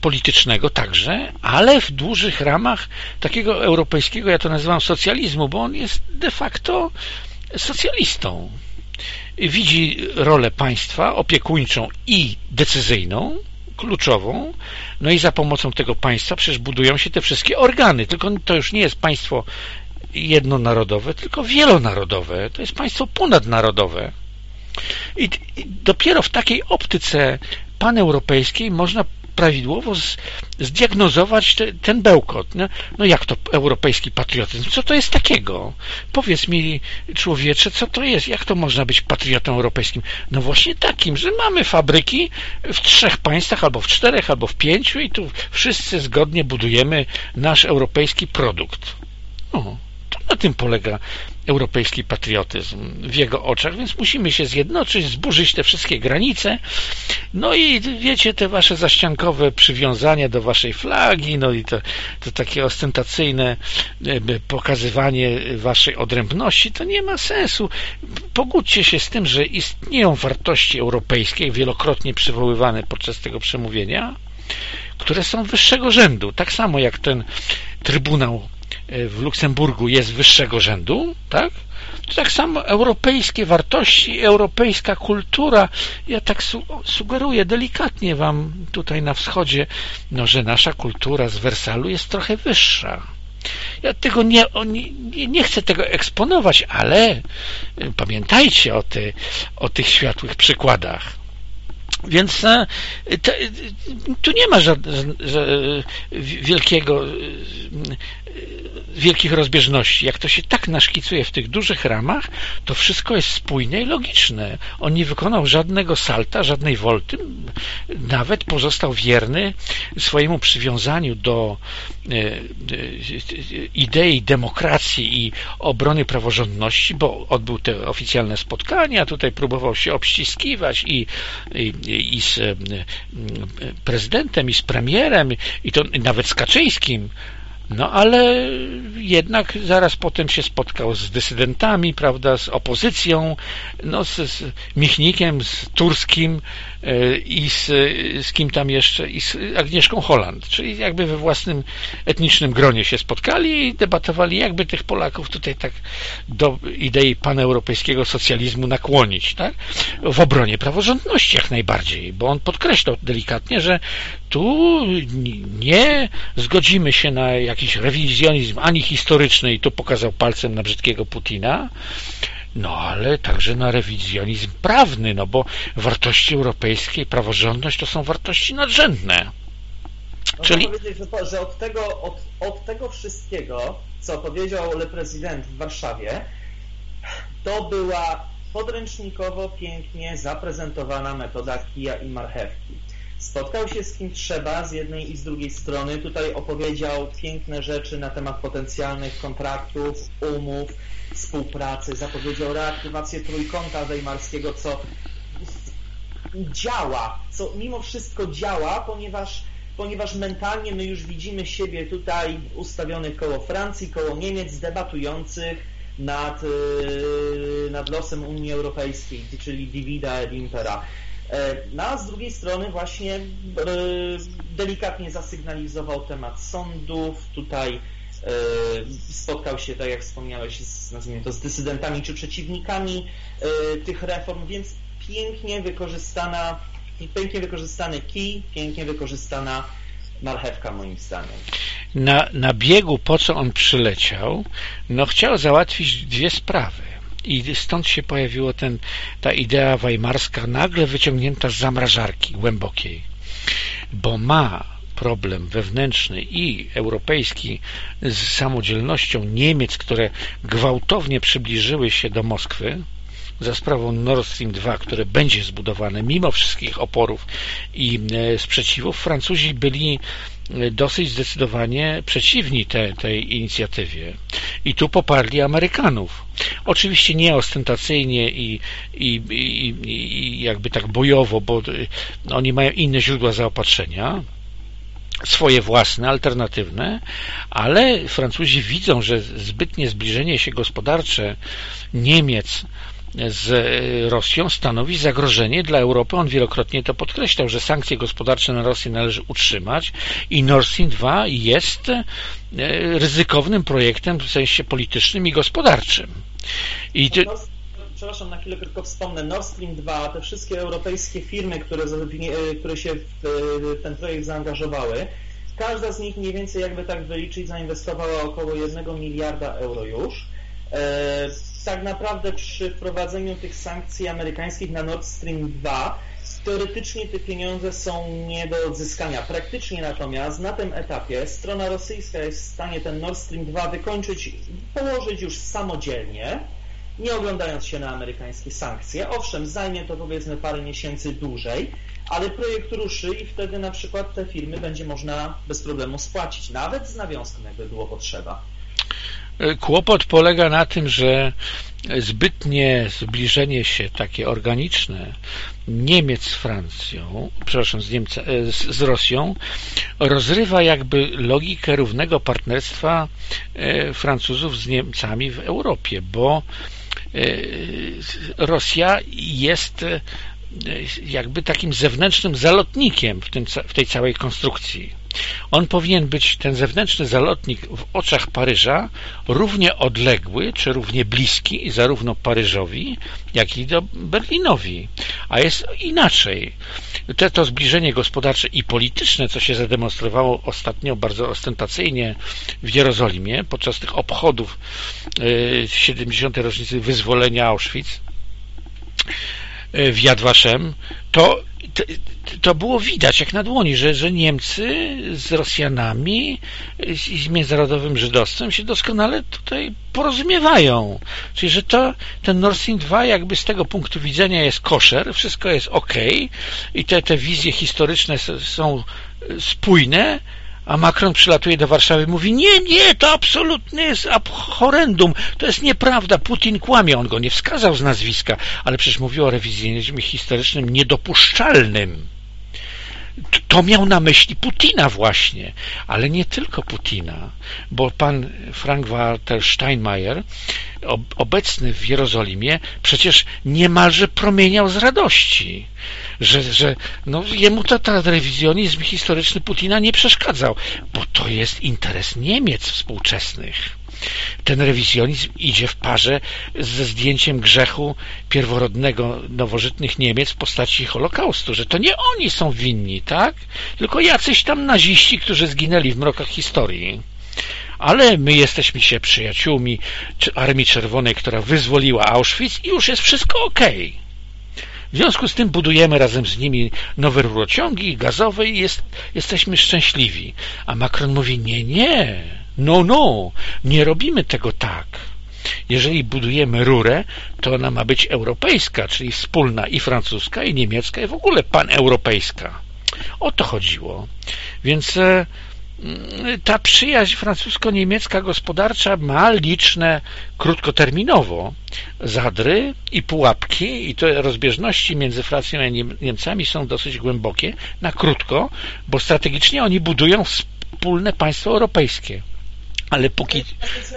politycznego także, ale w dużych ramach takiego europejskiego, ja to nazywam socjalizmu, bo on jest de facto socjalistą. Widzi rolę państwa opiekuńczą i decyzyjną, kluczową, no i za pomocą tego państwa przecież budują się te wszystkie organy, tylko to już nie jest państwo jednonarodowe, tylko wielonarodowe, to jest państwo ponadnarodowe. I, dopiero w takiej optyce paneuropejskiej można prawidłowo z, zdiagnozować te, ten bełkot. No, no jak to europejski patriotyzm? Co to jest takiego? Powiedz mi, człowiecze, co to jest? Jak to można być patriotą europejskim? No właśnie takim, że mamy fabryki w trzech państwach, albo w czterech, albo w pięciu i tu wszyscy zgodnie budujemy nasz europejski produkt. No, na tym polega europejski patriotyzm w jego oczach, więc musimy się zjednoczyć, zburzyć te wszystkie granice. No i wiecie, te wasze zaściankowe przywiązania do waszej flagi, no i to, to takie ostentacyjne pokazywanie waszej odrębności, to nie ma sensu. Pogódźcie się z tym, że istnieją wartości europejskie, wielokrotnie przywoływane podczas tego przemówienia, które są wyższego rzędu. Tak samo jak ten Trybunał w Luksemburgu jest wyższego rzędu, tak? To tak samo europejskie wartości, europejska kultura. Ja tak su sugeruję delikatnie Wam tutaj na wschodzie, no, że nasza kultura z Wersalu jest trochę wyższa. Ja tego nie, nie, nie chcę tego eksponować, ale y, pamiętajcie o, te, o tych światłych przykładach. Więc e, te, tu nie ma żadnego wielkiego wielkich rozbieżności. Jak to się tak naszkicuje w tych dużych ramach, to wszystko jest spójne i logiczne. On nie wykonał żadnego salta, żadnej wolty, nawet pozostał wierny swojemu przywiązaniu do e, e, idei demokracji i obrony praworządności, bo odbył te oficjalne spotkania, tutaj próbował się obściskiwać i, i, i z prezydentem, i z premierem, i to nawet z Kaczyńskim, no ale jednak zaraz potem się spotkał z dysydentami, prawda, z opozycją, no z, z Michnikiem, z Turskim i z, z kim tam jeszcze, i z Agnieszką Holland, czyli jakby we własnym etnicznym gronie się spotkali i debatowali, jakby tych Polaków tutaj tak do idei paneuropejskiego socjalizmu nakłonić, tak? W obronie praworządności jak najbardziej, bo on podkreślał delikatnie, że tu nie zgodzimy się na jakiś rewizjonizm ani historyczny. I tu pokazał palcem na brzydkiego Putina, no ale także na rewizjonizm prawny, no bo wartości europejskie i praworządność to są wartości nadrzędne. Można Czyli... powiedzieć, że, że od, tego, od, od tego wszystkiego, co powiedział Le Prezydent w Warszawie, to była podręcznikowo pięknie zaprezentowana metoda kija i marchewki. Spotkał się z kim trzeba z jednej i z drugiej strony. Tutaj opowiedział piękne rzeczy na temat potencjalnych kontraktów, umów, współpracy. Zapowiedział reaktywację trójkąta wejmarskiego, co działa, co mimo wszystko działa, ponieważ ponieważ mentalnie my już widzimy siebie tutaj ustawionych koło Francji, koło Niemiec, debatujących nad, yy, nad losem Unii Europejskiej, czyli divida et impera. E, no a z drugiej strony właśnie e, delikatnie zasygnalizował temat sądów, tutaj e, spotkał się, tak jak wspomniałeś, z, nazwijmy to, z dysydentami czy przeciwnikami tych reform, więc pięknie wykorzystana, pięknie wykorzystany kij, pięknie wykorzystana marchewka moim zdaniem. Na, na biegu, po co on przyleciał, no chciał załatwić dwie sprawy i stąd się pojawiła ta idea weimarska nagle wyciągnięta z zamrażarki głębokiej, bo ma problem wewnętrzny i europejski z samodzielnością Niemiec, które gwałtownie przybliżyły się do Moskwy, za sprawą Nord Stream 2, które będzie zbudowane mimo wszystkich oporów i e, sprzeciwów, Francuzi byli dosyć zdecydowanie przeciwni te, tej inicjatywie i tu poparli Amerykanów. Oczywiście nie ostentacyjnie i, i, i, i jakby tak bojowo, bo e, oni mają inne źródła zaopatrzenia, swoje własne, alternatywne, ale Francuzi widzą, że zbytnie zbliżenie się gospodarcze Niemiec z Rosją stanowi zagrożenie dla Europy. On wielokrotnie to podkreślał, że sankcje gospodarcze na Rosję należy utrzymać i Nord Stream 2 jest e, ryzykownym projektem w sensie politycznym i gospodarczym. I przepraszam, na chwilę tylko wspomnę, Nord Stream 2, te wszystkie europejskie firmy, które, e, które się w ten projekt zaangażowały, każda z nich mniej więcej jakby tak wyliczyć zainwestowała około 1 miliarda euro już. Tak naprawdę przy wprowadzeniu tych sankcji amerykańskich na Nord Stream 2 teoretycznie te pieniądze są nie do odzyskania. Praktycznie natomiast na tym etapie strona rosyjska jest w stanie ten Nord Stream 2 wykończyć, położyć już samodzielnie, nie oglądając się na amerykańskie sankcje. Owszem, zajmie to powiedzmy parę miesięcy dłużej, ale projekt ruszy i wtedy na przykład te firmy będzie można bez problemu spłacić, nawet z nawiązką, jakby było potrzeba. Kłopot polega na tym, że zbytnie zbliżenie się takie organiczne Niemiec z Francją, przepraszam, z, Niemca, e, z, z Rosją rozrywa jakby logikę równego partnerstwa e, Francuzów z Niemcami w Europie, bo e, Rosja jest jakby takim zewnętrznym zalotnikiem w, tym, w tej całej konstrukcji. On powinien być, ten zewnętrzny zalotnik w oczach Paryża równie odległy, czy równie bliski zarówno Paryżowi, jak i do Berlinowi. A jest inaczej. Te, to zbliżenie gospodarcze i polityczne, co się zademonstrowało ostatnio bardzo ostentacyjnie w Jerozolimie podczas tych obchodów 70. rocznicy wyzwolenia Auschwitz, w Yad Vashem, to to było widać jak na dłoni, że, że Niemcy z Rosjanami i z międzynarodowym żydostwem się doskonale tutaj porozumiewają. Czyli, że to ten Nord Stream 2 jakby z tego punktu widzenia jest koszer, wszystko jest ok i te, te wizje historyczne są spójne, a Macron przylatuje do Warszawy i mówi, nie, nie, to absolutnie jest horrendum, to jest nieprawda, Putin kłamie, on go nie wskazał z nazwiska, ale przecież mówił o rewizjonizmie historycznym niedopuszczalnym. To miał na myśli Putina właśnie, ale nie tylko Putina, bo pan Frank-Walter Steinmeier, obecny w Jerozolimie, przecież niemalże promieniał z radości, że, że no, jemu ten rewizjonizm historyczny Putina nie przeszkadzał, bo to jest interes Niemiec współczesnych ten rewizjonizm idzie w parze ze zdjęciem grzechu pierworodnego nowożytnych Niemiec w postaci Holokaustu, że to nie oni są winni, tak? Tylko jacyś tam naziści, którzy zginęli w mrokach historii. Ale my jesteśmy się przyjaciółmi Armii Czerwonej, która wyzwoliła Auschwitz i już jest wszystko ok. W związku z tym budujemy razem z nimi nowe rurociągi gazowe i jest, jesteśmy szczęśliwi. A Macron mówi, nie, nie, no, no, nie robimy tego tak. Jeżeli budujemy rurę, to ona ma być europejska, czyli wspólna i francuska, i niemiecka, i w ogóle paneuropejska. O to chodziło. Więc e, ta przyjaźń francusko-niemiecka gospodarcza ma liczne krótkoterminowo zadry i pułapki i te rozbieżności między Francją a Niemcami są dosyć głębokie na krótko, bo strategicznie oni budują wspólne państwo europejskie. Ale póki...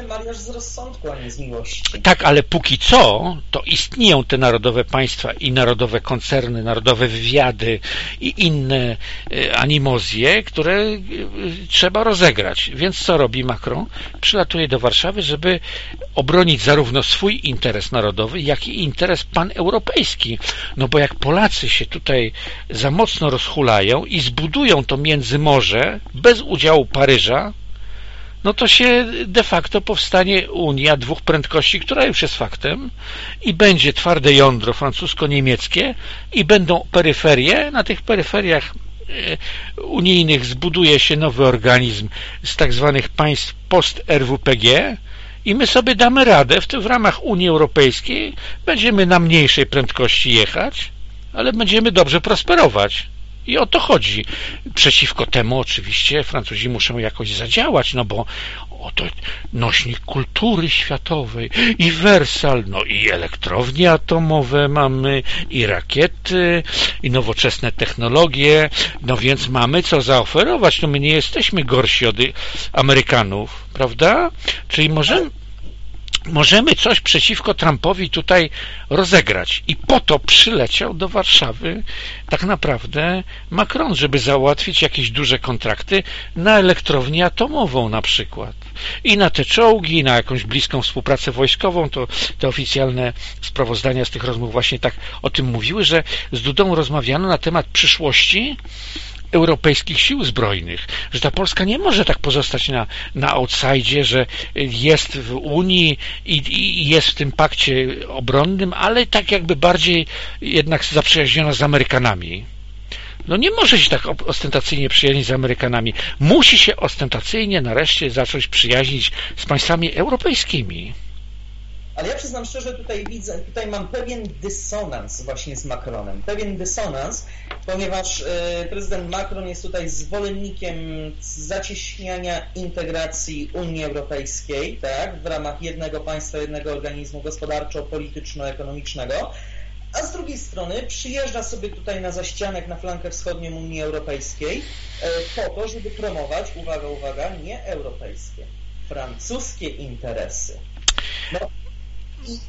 mariaż z rozsądku, a nie z miłości. Tak, ale póki co, to istnieją te narodowe państwa i narodowe koncerny, narodowe wywiady i inne e, animozje, które e, trzeba rozegrać. Więc co robi Macron? Przylatuje do Warszawy, żeby obronić zarówno swój interes narodowy, jak i interes paneuropejski. No bo jak Polacy się tutaj za mocno rozhulają i zbudują to Międzymorze bez udziału Paryża, no to się de facto powstanie Unia dwóch prędkości, która już jest faktem i będzie twarde jądro francusko-niemieckie i będą peryferie. Na tych peryferiach e, unijnych zbuduje się nowy organizm z tak zwanych państw post-RWPG i my sobie damy radę w, tym, w ramach Unii Europejskiej będziemy na mniejszej prędkości jechać, ale będziemy dobrze prosperować. I o to chodzi. Przeciwko temu oczywiście Francuzi muszą jakoś zadziałać, no bo oto nośnik kultury światowej i Wersal, no i elektrownie atomowe mamy, i rakiety, i nowoczesne technologie, no więc mamy co zaoferować. No my nie jesteśmy gorsi od Amerykanów, prawda? Czyli możemy możemy coś przeciwko Trumpowi tutaj rozegrać. I po to przyleciał do Warszawy tak naprawdę Macron, żeby załatwić jakieś duże kontrakty na elektrownię atomową na przykład. I na te czołgi, na jakąś bliską współpracę wojskową, to te oficjalne sprawozdania z tych rozmów właśnie tak o tym mówiły, że z Dudą rozmawiano na temat przyszłości europejskich sił zbrojnych, że ta Polska nie może tak pozostać na, na outside, że jest w Unii i, i, jest w tym pakcie obronnym, ale tak jakby bardziej jednak zaprzyjaźniona z Amerykanami. No nie może się tak ostentacyjnie przyjaźnić z Amerykanami. Musi się ostentacyjnie nareszcie zacząć przyjaźnić z państwami europejskimi. Ale ja przyznam szczerze, tutaj widzę, tutaj mam pewien dysonans właśnie z Macronem. Pewien dysonans, ponieważ e, prezydent Macron jest tutaj zwolennikiem zacieśniania integracji Unii Europejskiej, tak, w ramach jednego państwa, jednego organizmu gospodarczo-polityczno-ekonomicznego, a z drugiej strony przyjeżdża sobie tutaj na zaścianek na flankę wschodnią Unii Europejskiej e, po to, żeby promować, uwaga, uwaga, nie europejskie, francuskie interesy. No, i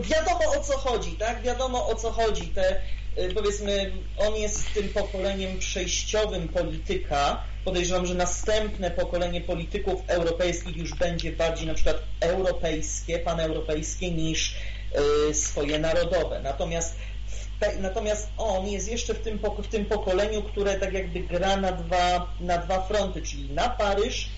wiadomo o co chodzi, tak? Wiadomo o co chodzi. Te, y, powiedzmy, on jest tym pokoleniem przejściowym polityka. Podejrzewam, że następne pokolenie polityków europejskich już będzie bardziej na przykład europejskie, paneuropejskie niż y, swoje narodowe. Natomiast Natomiast on jest jeszcze w tym, w tym pokoleniu, które tak jakby gra na dwa, na dwa fronty, czyli na Paryż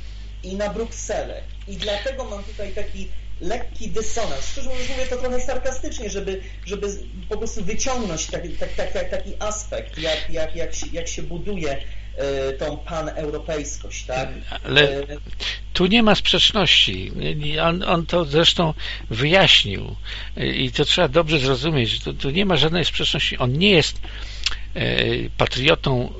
i na Brukselę. I dlatego mam tutaj taki lekki dysonans. Szczerze mówiąc, mówię to trochę sarkastycznie, żeby, żeby po prostu wyciągnąć taki, tak, tak, tak, taki aspekt, jak, jak, jak, się, jak się buduje e, tą paneuropejskość, tak? Ale e, tu nie ma sprzeczności. On, on to zresztą wyjaśnił i to trzeba dobrze zrozumieć. Tu, tu nie ma żadnej sprzeczności. On nie jest patriotą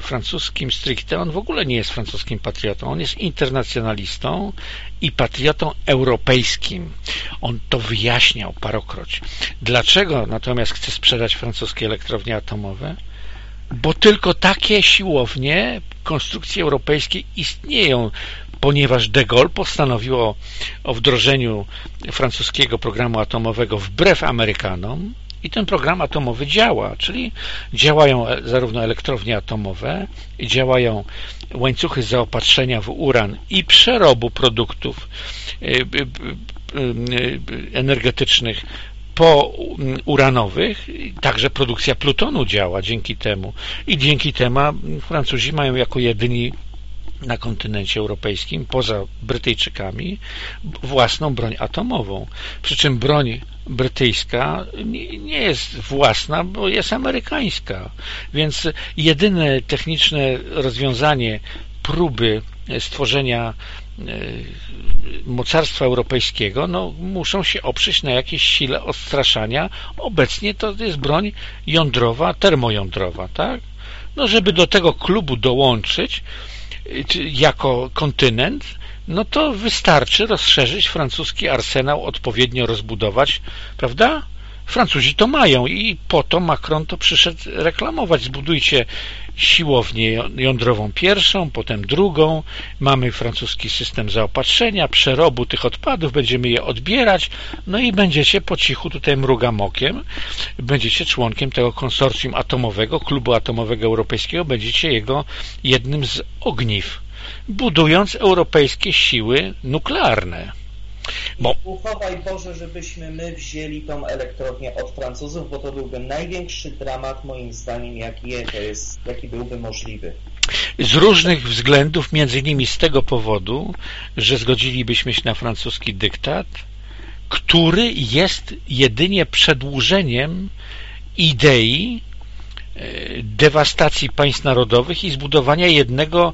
francuskim stricte, on w ogóle nie jest francuskim patriotą, on jest internacjonalistą i patriotą europejskim. On to wyjaśniał parokroć. Dlaczego natomiast chce sprzedać francuskie elektrownie atomowe? Bo tylko takie siłownie konstrukcji europejskiej istnieją, ponieważ de Gaulle postanowił o wdrożeniu francuskiego programu atomowego wbrew Amerykanom, i ten program atomowy działa, czyli działają zarówno elektrownie atomowe, działają łańcuchy zaopatrzenia w uran i przerobu produktów y, y, energetycznych po uranowych, także produkcja plutonu działa dzięki temu i dzięki temu Francuzi mają jako jedyni na kontynencie europejskim, poza Brytyjczykami, własną broń atomową. Przy czym broń brytyjska nie jest własna, bo jest amerykańska. Więc jedyne techniczne rozwiązanie próby stworzenia e, mocarstwa europejskiego no, muszą się oprzeć na jakiejś sile odstraszania. Obecnie to jest broń jądrowa, termojądrowa, tak? No, żeby do tego klubu dołączyć, jako kontynent, no to wystarczy rozszerzyć francuski arsenał, odpowiednio rozbudować, prawda? Francuzi to mają i po to Macron to przyszedł reklamować. Zbudujcie siłownię jądrową pierwszą, potem drugą. Mamy francuski system zaopatrzenia, przerobu tych odpadów, będziemy je odbierać, no i będziecie po cichu tutaj mrugamokiem, będziecie członkiem tego konsorcjum atomowego, klubu atomowego europejskiego, będziecie jego jednym z ogniw, budując europejskie siły nuklearne. Bo... Uchowaj Boże, żebyśmy my wzięli tą elektrownię od Francuzów, bo to byłby największy dramat moim zdaniem, jaki, jest, jaki byłby możliwy. Z różnych względów, między innymi z tego powodu, że zgodzilibyśmy się na francuski dyktat, który jest jedynie przedłużeniem idei e, dewastacji państw narodowych i zbudowania jednego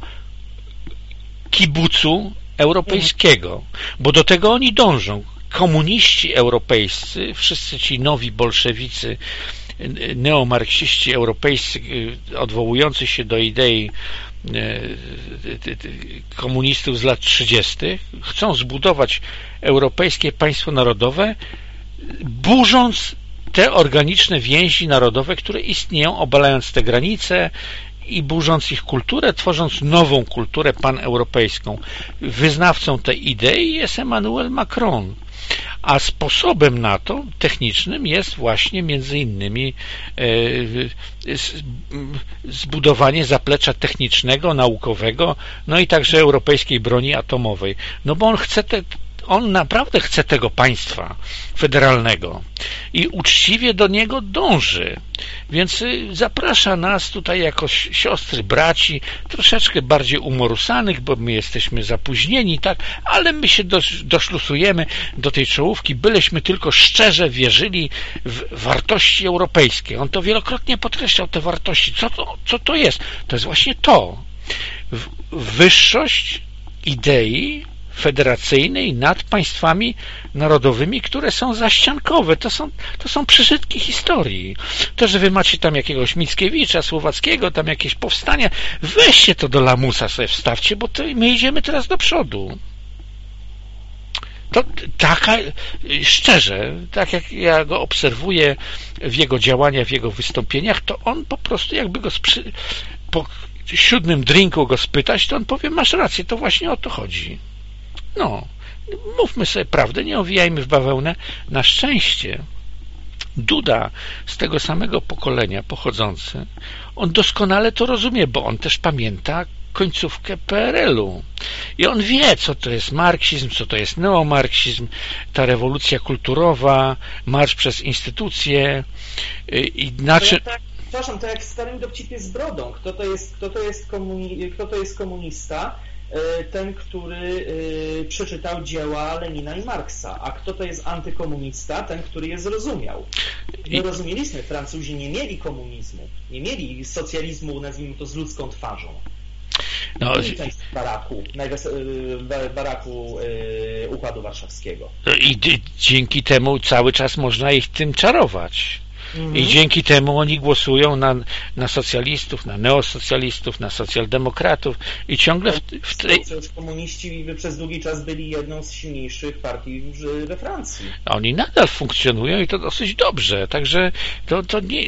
kibucu europejskiego, bo do tego oni dążą. Komuniści europejscy, wszyscy ci nowi bolszewicy, neomarksiści europejscy y, odwołujący się do idei y, komunistów z lat 30. chcą zbudować europejskie państwo narodowe, burząc te organiczne więzi narodowe, które istnieją, obalając te granice, i burząc ich kulturę, tworząc nową kulturę paneuropejską. Wyznawcą tej idei jest Emmanuel Macron. A sposobem na to technicznym jest właśnie między innymi e, zbudowanie zaplecza technicznego, naukowego, no i także europejskiej broni atomowej. No bo on chce te, on naprawdę chce tego państwa federalnego i uczciwie do niego dąży. Więc y, zaprasza nas tutaj jako siostry, braci, troszeczkę bardziej umorusanych, bo my jesteśmy zapóźnieni, tak, ale my się doszlusujemy do tej czołówki, byleśmy tylko szczerze wierzyli w wartości europejskie. On to wielokrotnie podkreślał, te wartości. Co to, co to jest? To jest właśnie to. Wyższość idei federacyjnej nad państwami narodowymi, które są zaściankowe. To są, to są przeżytki historii. To, że wy macie tam jakiegoś Mickiewicza, Słowackiego, tam jakieś powstania, weźcie to do lamusa sobie wstawcie, bo to my idziemy teraz do przodu. To taka, szczerze, tak jak ja go obserwuję w jego działaniach, w jego wystąpieniach, to on po prostu jakby go sprzy... po siódmym drinku go spytać, to on powie, masz rację, to właśnie o to chodzi. No, mówmy sobie prawdę, nie owijajmy w bawełnę. Na szczęście Duda z tego samego pokolenia pochodzący, on doskonale to rozumie, bo on też pamięta końcówkę PRL-u. I on wie, co to jest marksizm, co to jest neomarksizm, ta rewolucja kulturowa, marsz przez instytucje i na czym... Tak, przepraszam, to jak w starym dowcipie z brodą. Kto to jest, kto to jest, komuni... kto to jest komunista? Ten, który przeczytał dzieła Lenina i Marksa. A kto to jest antykomunista? Ten, który je zrozumiał. My rozumieliśmy, Francuzi nie mieli komunizmu, nie mieli socjalizmu, nazwijmy to, z ludzką twarzą. No, część baraku, baraku yy, Układu Warszawskiego. I dzięki temu cały czas można ich tym czarować. Mhm. I dzięki temu oni głosują na, na socjalistów, na neosocjalistów, na socjaldemokratów i ciągle w, w tej... Komuniści przez długi czas byli jedną z silniejszych partii we Francji. Oni nadal funkcjonują i to dosyć dobrze, także to, to nie...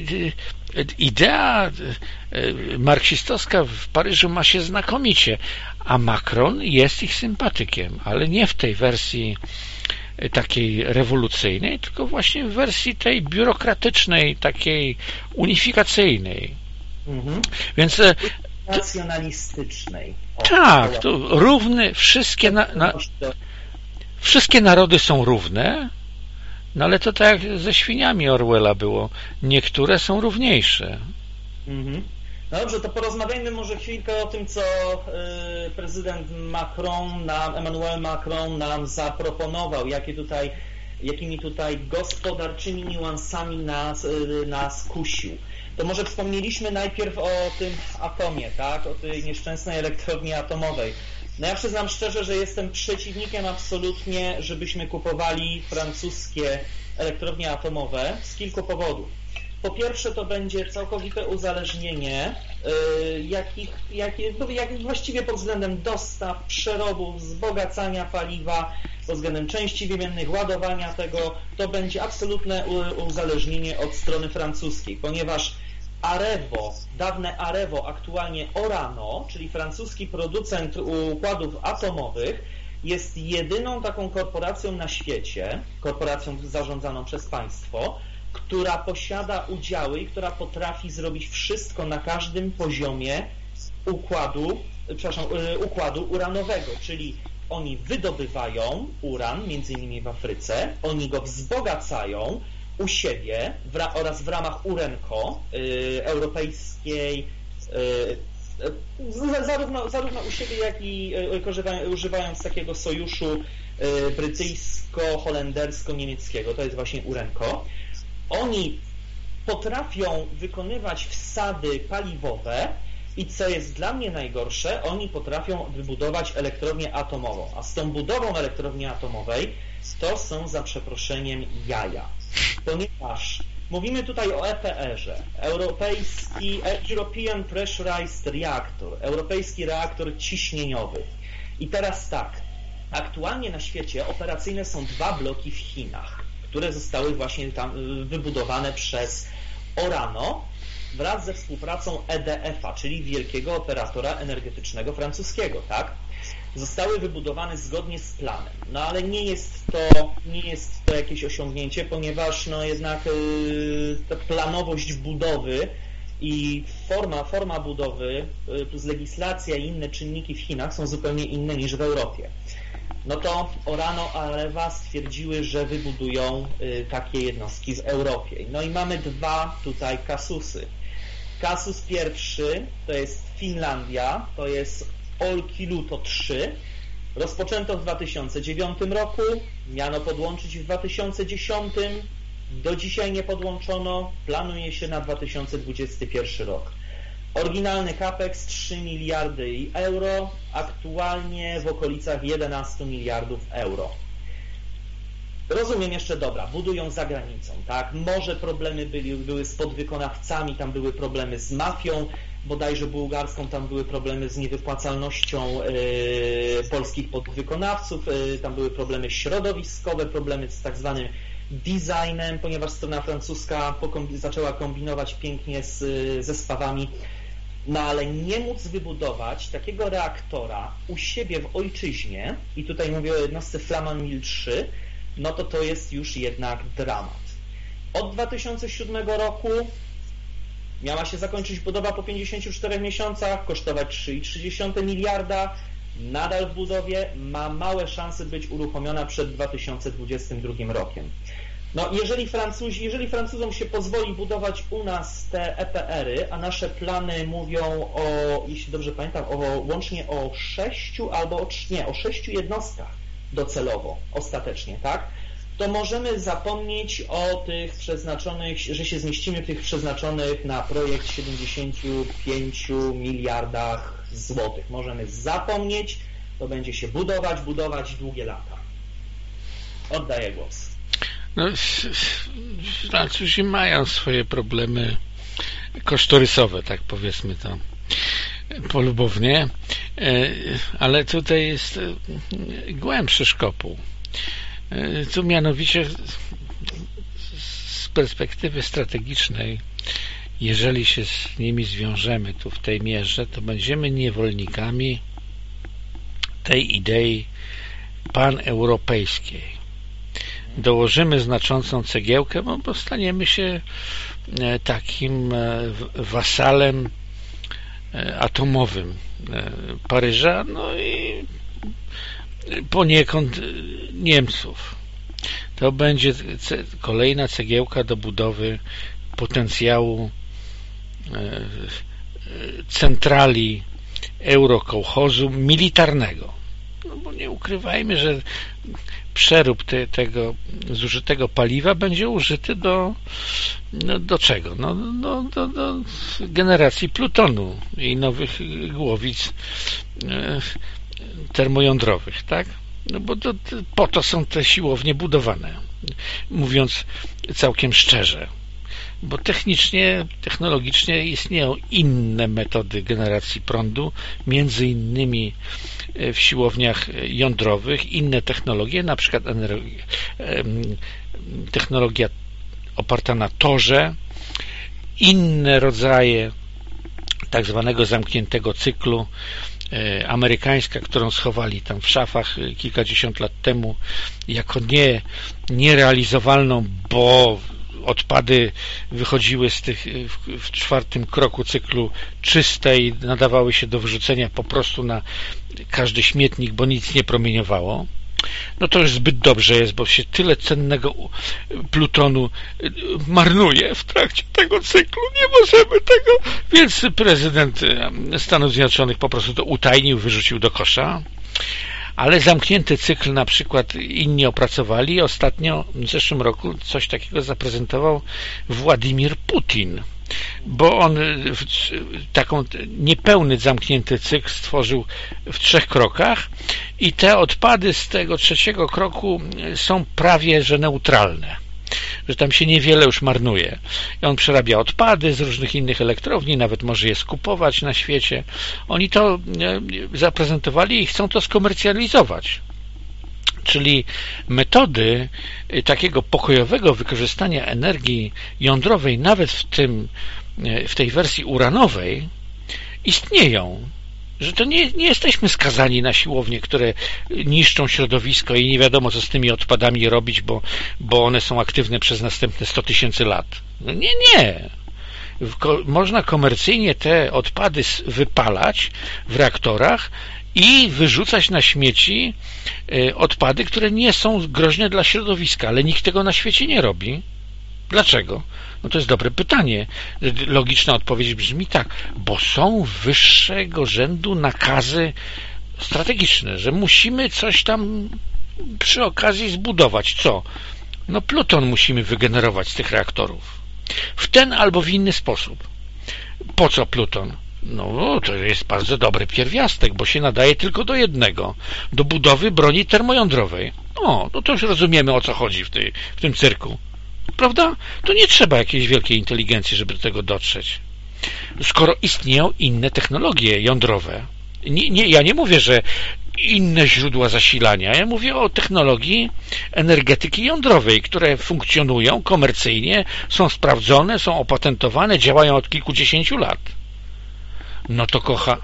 Idea e, marksistowska w Paryżu ma się znakomicie, a Macron jest ich sympatykiem, ale nie w tej wersji takiej rewolucyjnej, tylko właśnie w wersji tej biurokratycznej, takiej unifikacyjnej. Mhm. Więc e, nacjonalistycznej. O, tak, to równy, wszystkie, na, na, wszystkie narody są równe, no ale to tak jak ze świniami Orwella było. Niektóre są równiejsze. Mhm. No dobrze, to porozmawiajmy może chwilkę o tym, co y, prezydent Macron nam, Emmanuel Macron nam zaproponował, jakie tutaj, jakimi tutaj gospodarczymi niuansami nas, y, nas kusił. To może wspomnieliśmy najpierw o tym atomie, tak? O tej nieszczęsnej elektrowni atomowej. No ja przyznam szczerze, że jestem przeciwnikiem absolutnie, żebyśmy kupowali francuskie elektrownie atomowe z kilku powodów. Po pierwsze to będzie całkowite uzależnienie, y, jakich, no, właściwie pod względem dostaw, przerobów, wzbogacania paliwa, pod względem części wymiennych, ładowania tego, to będzie absolutne uzależnienie od strony francuskiej, ponieważ Arevo, dawne Arevo, aktualnie Orano, czyli francuski producent układów atomowych, jest jedyną taką korporacją na świecie, korporacją zarządzaną przez państwo, która posiada udziały i która potrafi zrobić wszystko na każdym poziomie układu, przepraszam, y, układu uranowego, czyli oni wydobywają uran, między innymi w Afryce, oni go wzbogacają u siebie w, oraz w ramach URENCO, y, europejskiej, y, zarówno, zarówno u siebie, jak i używając takiego sojuszu brytyjsko-holendersko-niemieckiego, to jest właśnie URENCO. Oni potrafią wykonywać wsady paliwowe i co jest dla mnie najgorsze, oni potrafią wybudować elektrownię atomową. A z tą budową elektrowni atomowej to są za przeproszeniem jaja. Ponieważ mówimy tutaj o EPR-ze, Europejski European Pressurized Reactor, Europejski Reaktor Ciśnieniowy. I teraz tak, aktualnie na świecie operacyjne są dwa bloki w Chinach które zostały właśnie tam y, wybudowane przez Orano wraz ze współpracą EDF-a, czyli wielkiego operatora energetycznego francuskiego, tak? Zostały wybudowane zgodnie z planem. No ale nie jest to, nie jest to jakieś osiągnięcie, ponieważ no jednak yy, ta planowość budowy i forma, forma budowy yy, plus legislacja i inne czynniki w Chinach są zupełnie inne niż w Europie no to Orano Areva stwierdziły, że wybudują y, takie jednostki w Europie. No i mamy dwa tutaj kasusy. Kasus pierwszy to jest Finlandia, to jest Olkiluto 3. Rozpoczęto w 2009 roku, miano podłączyć w 2010, do dzisiaj nie podłączono, planuje się na 2021 rok. Oryginalny capex 3 miliardy euro, aktualnie w okolicach 11 miliardów euro. Rozumiem jeszcze, dobra, budują za granicą, tak? Może problemy byli, były z podwykonawcami, tam były problemy z mafią, bodajże bułgarską, tam były problemy z niewypłacalnością yy, polskich podwykonawców, yy, tam były problemy środowiskowe, problemy z tak zwanym designem, ponieważ strona francuska zaczęła kombinować pięknie z zespawami no ale nie móc wybudować takiego reaktora u siebie w ojczyźnie, i tutaj mówię o jednostce Flaman Mil 3, no to to jest już jednak dramat. Od 2007 roku miała się zakończyć budowa po 54 miesiącach, kosztować 3,3 miliarda, nadal w budowie, ma małe szanse być uruchomiona przed 2022 rokiem. No, jeżeli, Francuzi, jeżeli Francuzom się pozwoli budować u nas te EPR-y, a nasze plany mówią o, jeśli dobrze pamiętam, o, łącznie o sześciu albo o, nie, o sześciu jednostkach docelowo, ostatecznie, tak? To możemy zapomnieć o tych przeznaczonych, że się zmieścimy w tych przeznaczonych na projekt 75 miliardach złotych. Możemy zapomnieć, to będzie się budować, budować długie lata. Oddaję głos. No, Francuzi mają swoje problemy kosztorysowe, tak powiedzmy to polubownie, e, ale tutaj jest e, głębszy szkopuł. E, tu mianowicie z perspektywy strategicznej, jeżeli się z nimi zwiążemy tu w tej mierze, to będziemy niewolnikami tej idei paneuropejskiej dołożymy znaczącą cegiełkę, bo staniemy się e, takim e, wasalem e, atomowym Paryża, no i poniekąd Niemców. To będzie kolejna cegiełka do budowy potencjału centrali eurokołchozu militarnego. No bo nie ukrywajmy, że przerób te, tego zużytego paliwa będzie użyty do, no, do czego? No, do, do, do generacji plutonu i nowych głowic e, termojądrowych, tak? No bo po to są te siłownie budowane, mówiąc całkiem szczerze bo technicznie, technologicznie istnieją inne metody generacji prądu, między innymi e, w siłowniach jądrowych, inne technologie, na przykład technologia oparta na torze, inne rodzaje tak zwanego zamkniętego cyklu, e, amerykańska, którą schowali tam w szafach e, kilkadziesiąt lat temu jako nie, nierealizowalną, bo odpady wychodziły z tych w czwartym kroku cyklu czyste i nadawały się do wyrzucenia po prostu na każdy śmietnik, bo nic nie promieniowało no to już zbyt dobrze jest, bo się tyle cennego plutonu marnuje w trakcie tego cyklu. Nie możemy tego. Więc prezydent Stanów Zjednoczonych po prostu to utajnił, wyrzucił do kosza ale zamknięty cykl na przykład inni opracowali. Ostatnio w zeszłym roku coś takiego zaprezentował Władimir Putin, bo on taką niepełny zamknięty cykl stworzył w trzech krokach i te odpady z tego trzeciego kroku są prawie że neutralne że tam się niewiele już marnuje. I on przerabia odpady z różnych innych elektrowni, nawet może je skupować na świecie. Oni to e, zaprezentowali i chcą to skomercjalizować. Czyli metody e, takiego pokojowego wykorzystania energii jądrowej, nawet w, tym, e, w tej wersji uranowej, istnieją że to nie, nie jesteśmy skazani na siłownie, które niszczą środowisko i nie wiadomo, co z tymi odpadami robić, bo, bo one są aktywne przez następne 100 tysięcy lat. No nie, nie. Można komercyjnie te odpady wypalać w reaktorach i wyrzucać na śmieci e, odpady, które nie są groźne dla środowiska, ale nikt tego na świecie nie robi. Dlaczego? No to jest dobre pytanie. Logiczna odpowiedź brzmi tak, bo są wyższego rzędu nakazy strategiczne, że musimy coś tam przy okazji zbudować. Co? No pluton musimy wygenerować z tych reaktorów. W ten albo w inny sposób. Po co pluton? No, to jest bardzo dobry pierwiastek, bo się nadaje tylko do jednego. Do budowy broni termojądrowej. O, no to już rozumiemy, o co chodzi w, tej, w tym cyrku prawda? To nie trzeba jakiejś wielkiej inteligencji, żeby do tego dotrzeć. Skoro istnieją inne technologie jądrowe, nie, nie, ja nie mówię, że inne źródła zasilania. Ja mówię o technologii energetyki jądrowej, które funkcjonują komercyjnie, są sprawdzone, są opatentowane, działają od kilkudziesięciu lat. No to kocha,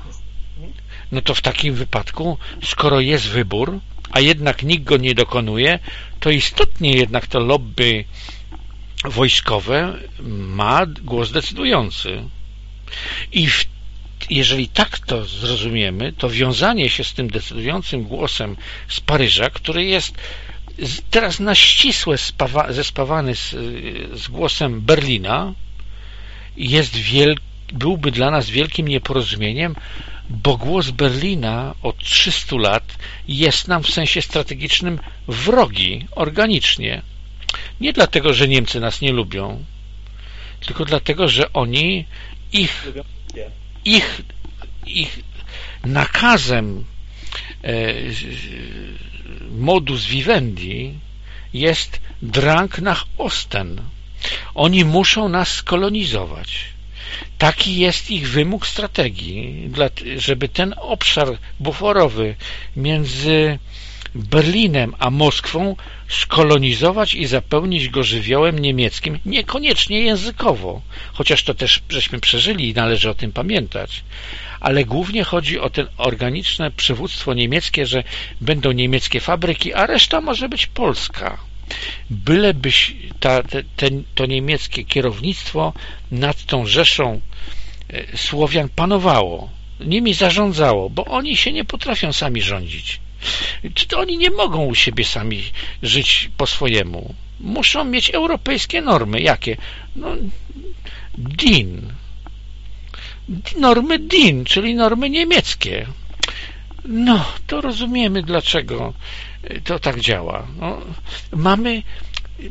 no to w takim wypadku, skoro jest wybór, a jednak nikt go nie dokonuje, to istotnie jednak to lobby wojskowe ma głos decydujący. I w, jeżeli tak to zrozumiemy, to wiązanie się z tym decydującym głosem z Paryża, który jest teraz na ścisłe spawa, zespawany z, z głosem Berlina jest wiel, byłby dla nas wielkim nieporozumieniem, bo głos Berlina od 300 lat jest nam w sensie strategicznym wrogi organicznie. Nie dlatego, że Niemcy nas nie lubią, tylko dlatego, że oni ich, ich, ich nakazem e, modus vivendi jest drang nach Osten. Oni muszą nas skolonizować. Taki jest ich wymóg strategii, żeby ten obszar buforowy między Berlinem a Moskwą skolonizować i zapełnić go żywiołem niemieckim, niekoniecznie językowo, chociaż to też żeśmy przeżyli i należy o tym pamiętać, ale głównie chodzi o ten organiczne przywództwo niemieckie, że będą niemieckie fabryki, a reszta może być polska. Ten, to niemieckie kierownictwo nad tą rzeszą e, Słowian panowało, nimi zarządzało, bo oni się nie potrafią sami rządzić. Czy to oni nie mogą u siebie sami żyć po swojemu? Muszą mieć europejskie normy. Jakie? No, DIN. Normy DIN, czyli normy niemieckie. No, to rozumiemy, dlaczego to tak działa. No, mamy,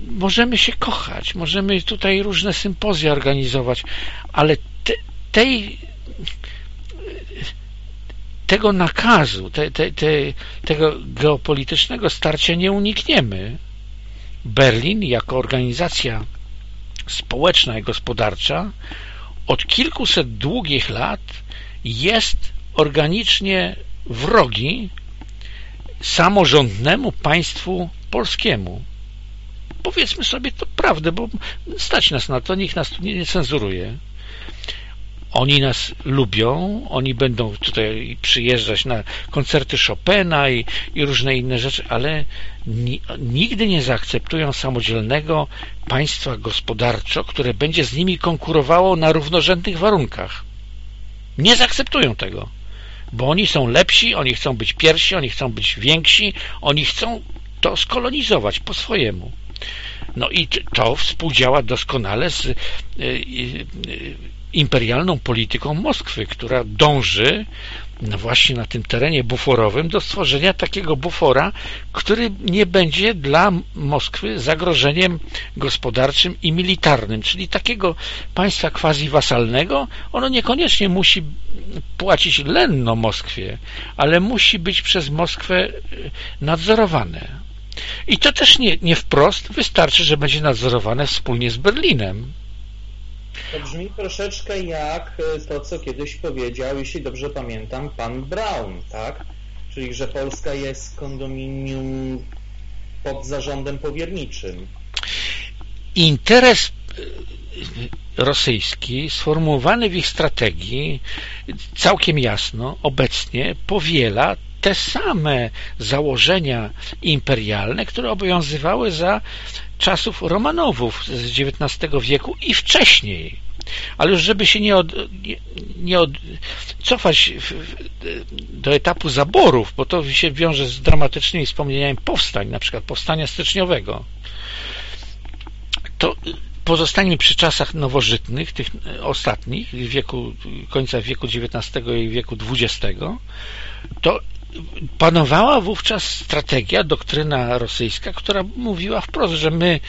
możemy się kochać, możemy tutaj różne sympozje organizować, ale te, tej tego nakazu, te, te, te, tego geopolitycznego starcia nie unikniemy. Berlin jako organizacja społeczna i gospodarcza od kilkuset długich lat jest organicznie wrogi samorządnemu państwu polskiemu. Powiedzmy sobie to prawdę, bo stać nas na to, nikt nas tu nie, nie cenzuruje. Oni nas lubią, oni będą tutaj przyjeżdżać na koncerty Chopina i, i różne inne rzeczy, ale ni, nigdy nie zaakceptują samodzielnego państwa gospodarczo, które będzie z nimi konkurowało na równorzędnych warunkach. Nie zaakceptują tego, bo oni są lepsi, oni chcą być pierwsi, oni chcą być więksi, oni chcą to skolonizować po swojemu. No i to współdziała doskonale z y, y, imperialną polityką Moskwy, która dąży właśnie na tym terenie buforowym do stworzenia takiego bufora, który nie będzie dla Moskwy zagrożeniem gospodarczym i militarnym, czyli takiego państwa quasi-wasalnego, ono niekoniecznie musi płacić lenno Moskwie, ale musi być przez Moskwę nadzorowane. I to też nie, nie wprost, wystarczy, że będzie nadzorowane wspólnie z Berlinem. To brzmi troszeczkę jak e, to, co kiedyś powiedział, jeśli dobrze pamiętam, pan Brown, tak? Czyli, że Polska jest kondominium pod zarządem powierniczym. Interes e, rosyjski sformułowany w ich strategii całkiem jasno obecnie powiela te same założenia imperialne, które obowiązywały za czasów Romanowów z XIX wieku i wcześniej. Ale już żeby się nie, od, nie, od, cofać do etapu zaborów, bo to się wiąże z dramatycznymi wspomnieniami powstań, na przykład powstania styczniowego, to pozostańmy przy czasach nowożytnych, tych ostatnich, wieku, końca wieku XIX i wieku XX, to panowała wówczas strategia, doktryna rosyjska, która mówiła wprost, że my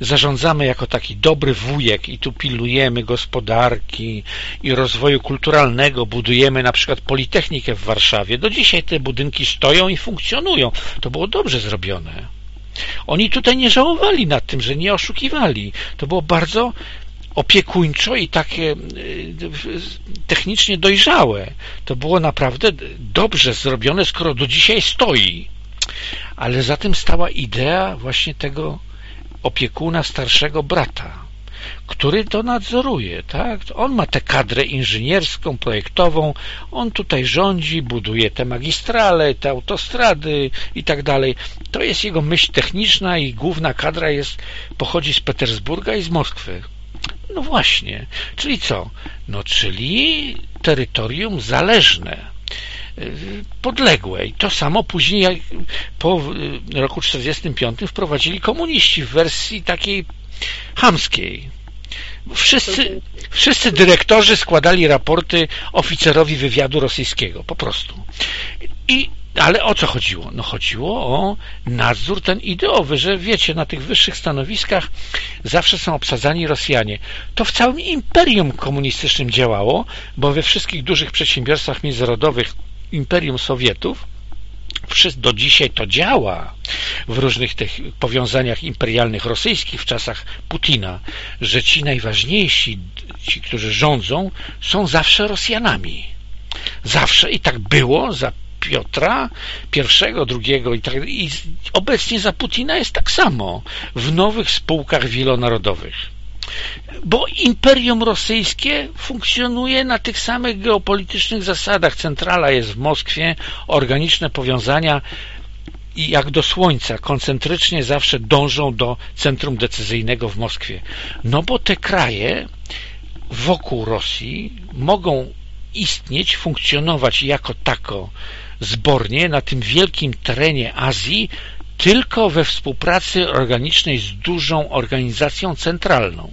zarządzamy jako taki dobry wujek i tu pilnujemy gospodarki i rozwoju kulturalnego, budujemy na przykład Politechnikę w Warszawie. Do dzisiaj te budynki stoją i funkcjonują. To było dobrze zrobione. Oni tutaj nie żałowali nad tym, że nie oszukiwali. To było bardzo opiekuńczo i takie y, technicznie dojrzałe. To było naprawdę dobrze zrobione, skoro do dzisiaj stoi. Ale za tym stała idea właśnie tego opiekuna starszego brata, który to nadzoruje, tak? On ma tę kadrę inżynierską, projektową, on tutaj rządzi, buduje te magistrale, te autostrady i tak dalej. To jest jego myśl techniczna i główna kadra jest, pochodzi z Petersburga i z Moskwy. No właśnie, czyli co? No czyli terytorium zależne podległe. I to samo później jak po roku 45 wprowadzili komuniści w wersji takiej hamskiej. Wszyscy, wszyscy dyrektorzy składali raporty oficerowi wywiadu rosyjskiego, po prostu. I ale o co chodziło? No chodziło o nadzór ten ideowy, że wiecie, na tych wyższych stanowiskach zawsze są obsadzani Rosjanie. To w całym imperium komunistycznym działało, bo we wszystkich dużych przedsiębiorstwach międzynarodowych Imperium Sowietów do dzisiaj to działa w różnych tych powiązaniach imperialnych rosyjskich w czasach Putina, że ci najważniejsi, ci, którzy rządzą, są zawsze Rosjanami. Zawsze i tak było za Piotra pierwszego, drugiego i, tak, i obecnie za Putina jest tak samo w nowych spółkach wielonarodowych. Bo imperium rosyjskie funkcjonuje na tych samych geopolitycznych zasadach. Centrala jest w Moskwie, organiczne powiązania i jak do słońca koncentrycznie zawsze dążą do centrum decyzyjnego w Moskwie. No bo te kraje wokół Rosji mogą istnieć, funkcjonować jako tako zbornie na tym wielkim terenie Azji tylko we współpracy organicznej z dużą organizacją centralną.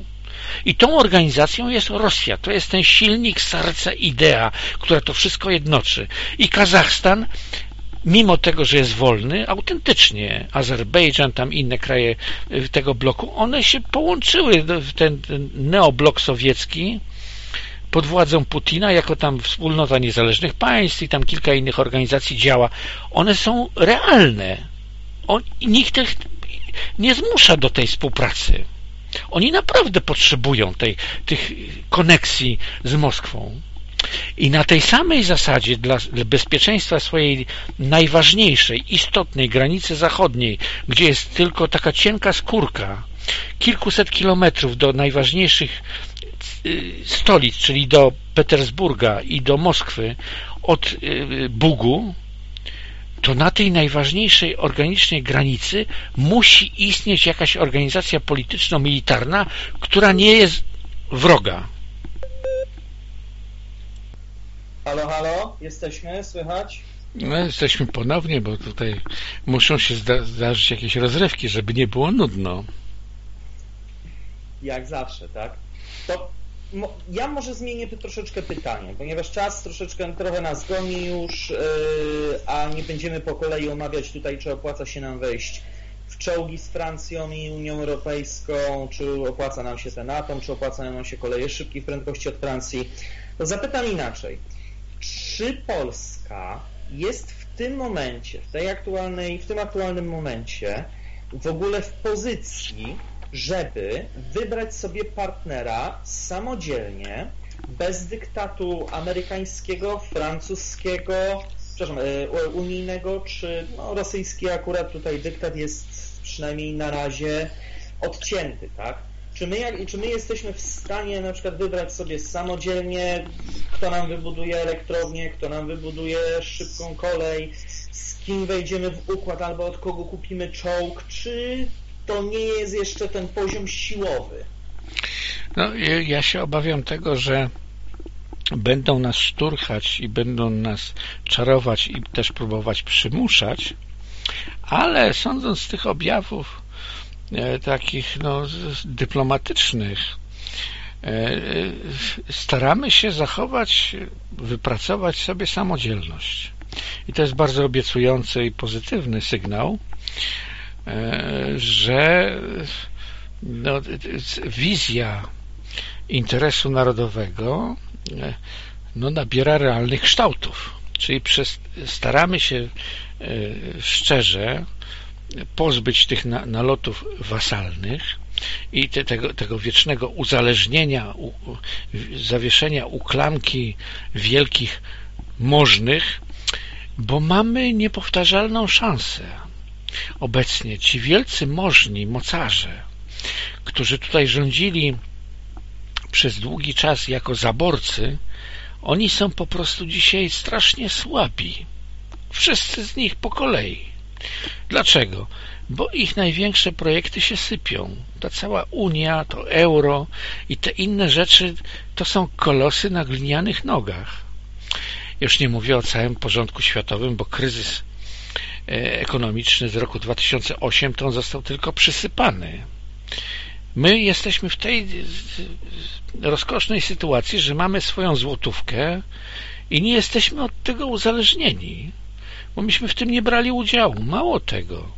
I tą organizacją jest Rosja. To jest ten silnik, serce, idea, która to wszystko jednoczy. I Kazachstan, mimo tego, że jest wolny, autentycznie Azerbejdżan, tam inne kraje tego bloku, one się połączyły w ten neoblok sowiecki, pod władzą Putina, jako tam wspólnota niezależnych państw i tam kilka innych organizacji działa, one są realne. On, nikt ich nie zmusza do tej współpracy. Oni naprawdę potrzebują tej, tych koneksji z Moskwą. I na tej samej zasadzie dla bezpieczeństwa swojej najważniejszej, istotnej granicy zachodniej, gdzie jest tylko taka cienka skórka, kilkuset kilometrów do najważniejszych stolic, czyli do Petersburga i do Moskwy od y, Bugu, to na tej najważniejszej organicznej granicy musi istnieć jakaś organizacja polityczno-militarna, która nie jest wroga. Halo, halo, jesteśmy, słychać? No, jesteśmy ponownie, bo tutaj muszą się zda zdarzyć jakieś rozrywki, żeby nie było nudno. Jak zawsze, tak? To ja może zmienię tu troszeczkę pytanie, ponieważ czas troszeczkę trochę nas goni już, yy, a nie będziemy po kolei omawiać tutaj, czy opłaca się nam wejść w czołgi z Francją i Unią Europejską, czy opłaca nam się ten atom, czy opłacają nam się koleje szybkich prędkości od Francji. To zapytam inaczej. Czy Polska jest w tym momencie, w tej aktualnej, w tym aktualnym momencie w ogóle w pozycji, żeby wybrać sobie partnera samodzielnie, bez dyktatu amerykańskiego, francuskiego, przepraszam, e, unijnego, czy no, rosyjski akurat tutaj dyktat jest przynajmniej na razie odcięty, tak? Czy my, jak, czy my jesteśmy w stanie na przykład wybrać sobie samodzielnie, kto nam wybuduje elektrownię, kto nam wybuduje szybką kolej, z kim wejdziemy w układ albo od kogo kupimy czołg, czy to nie jest jeszcze ten poziom siłowy. No, ja się obawiam tego, że będą nas szturchać i będą nas czarować i też próbować przymuszać, ale sądząc z tych objawów e, takich no, dyplomatycznych, e, e, staramy się zachować, wypracować sobie samodzielność. I to jest bardzo obiecujący i pozytywny sygnał, że no, wizja interesu narodowego e, no, nabiera realnych kształtów. Czyli przez, staramy się e, szczerze pozbyć tych nalotów wasalnych i te, tego, tego wiecznego uzależnienia, u, zawieszenia uklamki wielkich możnych, bo mamy niepowtarzalną szansę obecnie ci wielcy możni mocarze, którzy tutaj rządzili przez długi czas jako zaborcy, oni są po prostu dzisiaj strasznie słabi. Wszyscy z nich po kolei. Dlaczego? Bo ich największe projekty się sypią. Ta cała Unia, to euro i te inne rzeczy to są kolosy na glinianych nogach. Już nie mówię o całym porządku światowym, bo kryzys ekonomiczny z roku 2008 to on został tylko przysypany. My jesteśmy w tej rozkosznej sytuacji, że mamy swoją złotówkę i nie jesteśmy od tego uzależnieni, bo myśmy w tym nie brali udziału. Mało tego.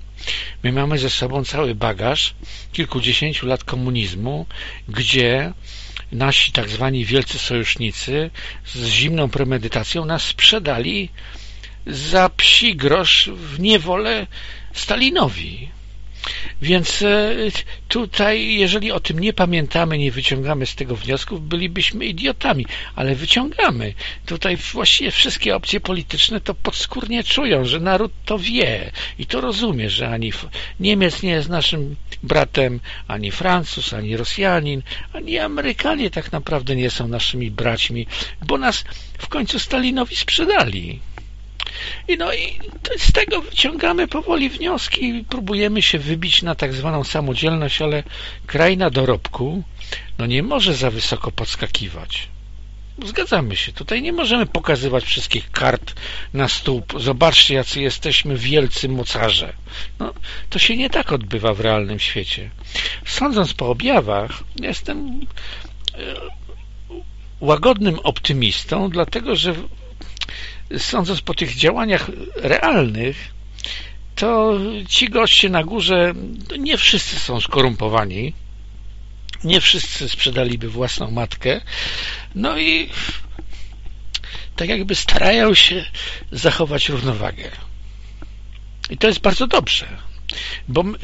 My mamy ze sobą cały bagaż kilkudziesięciu lat komunizmu, gdzie nasi tak zwani wielcy sojusznicy z zimną premedytacją nas sprzedali za psi grosz w niewolę Stalinowi. Więc e, tutaj, jeżeli o tym nie pamiętamy, nie wyciągamy z tego wniosków, bylibyśmy idiotami, ale wyciągamy. Tutaj właściwie wszystkie opcje polityczne to podskórnie czują, że naród to wie i to rozumie, że ani Niemiec nie jest naszym bratem, ani Francuz, ani Rosjanin, ani Amerykanie tak naprawdę nie są naszymi braćmi, bo nas w końcu Stalinowi sprzedali. I no i z tego wyciągamy powoli wnioski i próbujemy się wybić na tak zwaną samodzielność, ale kraj na dorobku no nie może za wysoko podskakiwać. Zgadzamy się. Tutaj nie możemy pokazywać wszystkich kart na stół. Zobaczcie, jacy jesteśmy wielcy mocarze. No, to się nie tak odbywa w realnym świecie. Sądząc po objawach, jestem e, łagodnym optymistą, dlatego że sądząc po tych działaniach realnych, to ci goście na górze nie wszyscy są skorumpowani, nie wszyscy sprzedaliby własną matkę, no i tak jakby starają się zachować równowagę. I to jest bardzo dobrze, bo my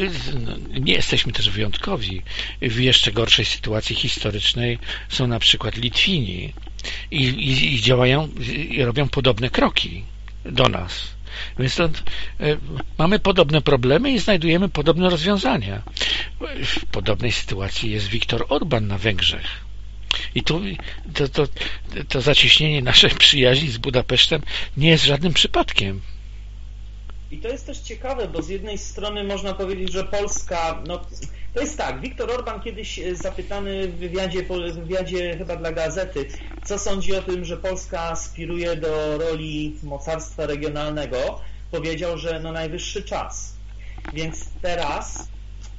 nie jesteśmy też wyjątkowi. W jeszcze gorszej sytuacji historycznej są na przykład Litwini, i, i, i działają, i robią podobne kroki do nas. Więc e, mamy podobne problemy i znajdujemy podobne rozwiązania. W podobnej sytuacji jest Viktor Orban na Węgrzech. I tu to, to, to naszej przyjaźni z Budapesztem nie jest żadnym przypadkiem. I to jest też ciekawe, bo z jednej strony można powiedzieć, że Polska, no to jest tak, Viktor Orban kiedyś e, zapytany w wywiadzie, w wywiadzie chyba dla gazety, co sądzi o tym, że Polska aspiruje do roli mocarstwa regionalnego, powiedział, że no najwyższy czas. Więc teraz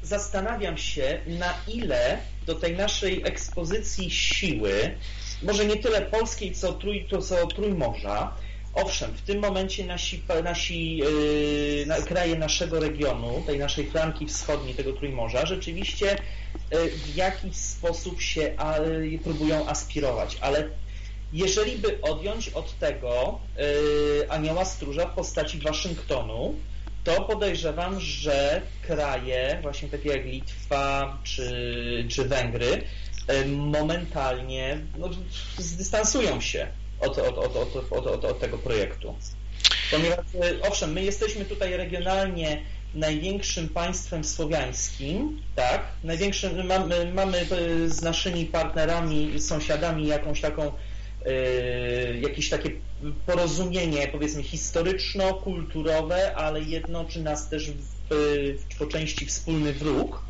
zastanawiam się, na ile do tej naszej ekspozycji siły, może nie tyle polskiej, co, trój, co Trójmorza, Owszem, w tym momencie nasi, nasi yy, na, kraje naszego regionu, tej naszej flanki wschodniej, tego Trójmorza, rzeczywiście yy, w jakiś sposób się a, yy, próbują aspirować, ale jeżeli by odjąć od tego yy, anioła stróża w postaci Waszyngtonu, to podejrzewam, że kraje, właśnie takie jak Litwa czy, czy Węgry, yy, momentalnie no, zdystansują się od, od, od, od, tego projektu. Ponieważ, e, owszem, my jesteśmy tutaj regionalnie największym państwem słowiańskim, tak? Największym, mamy, mamy e, z naszymi partnerami, sąsiadami jakąś taką, e, jakieś takie porozumienie, powiedzmy, historyczno-kulturowe, ale jednoczy nas też w, w, po części wspólny wróg,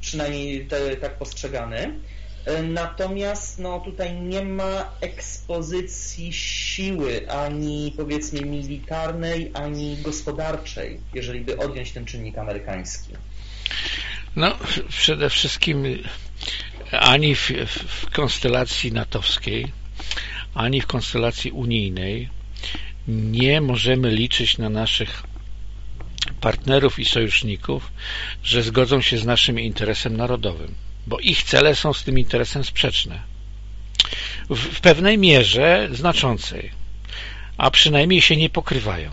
przynajmniej te, tak postrzegany. E, natomiast no, tutaj nie ma ekspozycji siły ani powiedzmy militarnej, ani gospodarczej, jeżeli by odjąć ten czynnik amerykański. No, przede wszystkim ani w, w konstelacji natowskiej, ani w konstelacji unijnej nie możemy liczyć na naszych partnerów i sojuszników, że zgodzą się z naszym interesem narodowym bo ich cele są z tym interesem sprzeczne. W, w pewnej mierze znaczącej, a przynajmniej się nie pokrywają.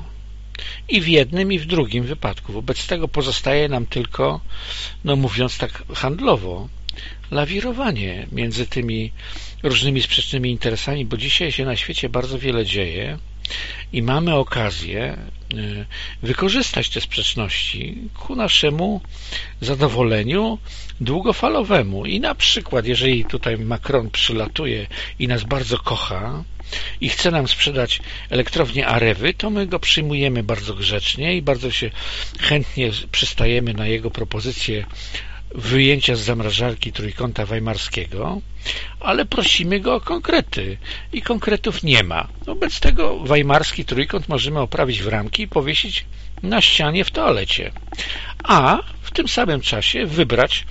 I w jednym, i w drugim wypadku. Wobec tego pozostaje nam tylko, no mówiąc tak handlowo, lawirowanie między tymi różnymi sprzecznymi interesami, bo dzisiaj się na świecie bardzo wiele dzieje i mamy okazję y, wykorzystać te sprzeczności ku naszemu zadowoleniu długofalowemu. I na przykład jeżeli tutaj Macron przylatuje i nas bardzo kocha i chce nam sprzedać elektrownię Arewy, to my go przyjmujemy bardzo grzecznie i bardzo się chętnie przystajemy na jego propozycje wyjęcia z zamrażarki trójkąta weimarskiego, ale prosimy go o konkrety. I konkretów nie ma. Wobec tego weimarski trójkąt możemy oprawić w ramki i powiesić na ścianie w toalecie, a w tym samym czasie wybrać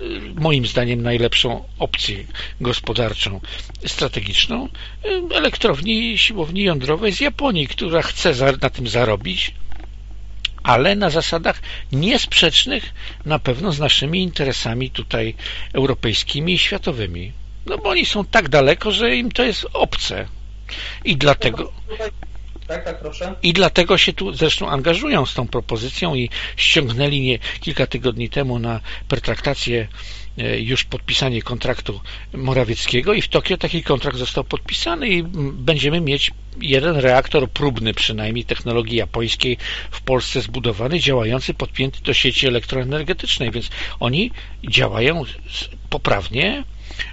y, moim zdaniem najlepszą opcję gospodarczą, strategiczną y, elektrowni siłowni jądrowej z Japonii, która chce na tym zarobić, ale na zasadach niesprzecznych na pewno z naszymi interesami tutaj europejskimi i światowymi. No bo oni są tak daleko, że im to jest obce. I dlatego... Tak, tak. I dlatego się tu zresztą angażują z tą propozycją i ściągnęli nie kilka tygodni temu na pertraktację już podpisanie kontraktu Morawieckiego i w Tokio taki kontrakt został podpisany i będziemy mieć jeden reaktor próbny przynajmniej technologii japońskiej w Polsce zbudowany, działający, podpięty do sieci elektroenergetycznej, więc oni działają poprawnie,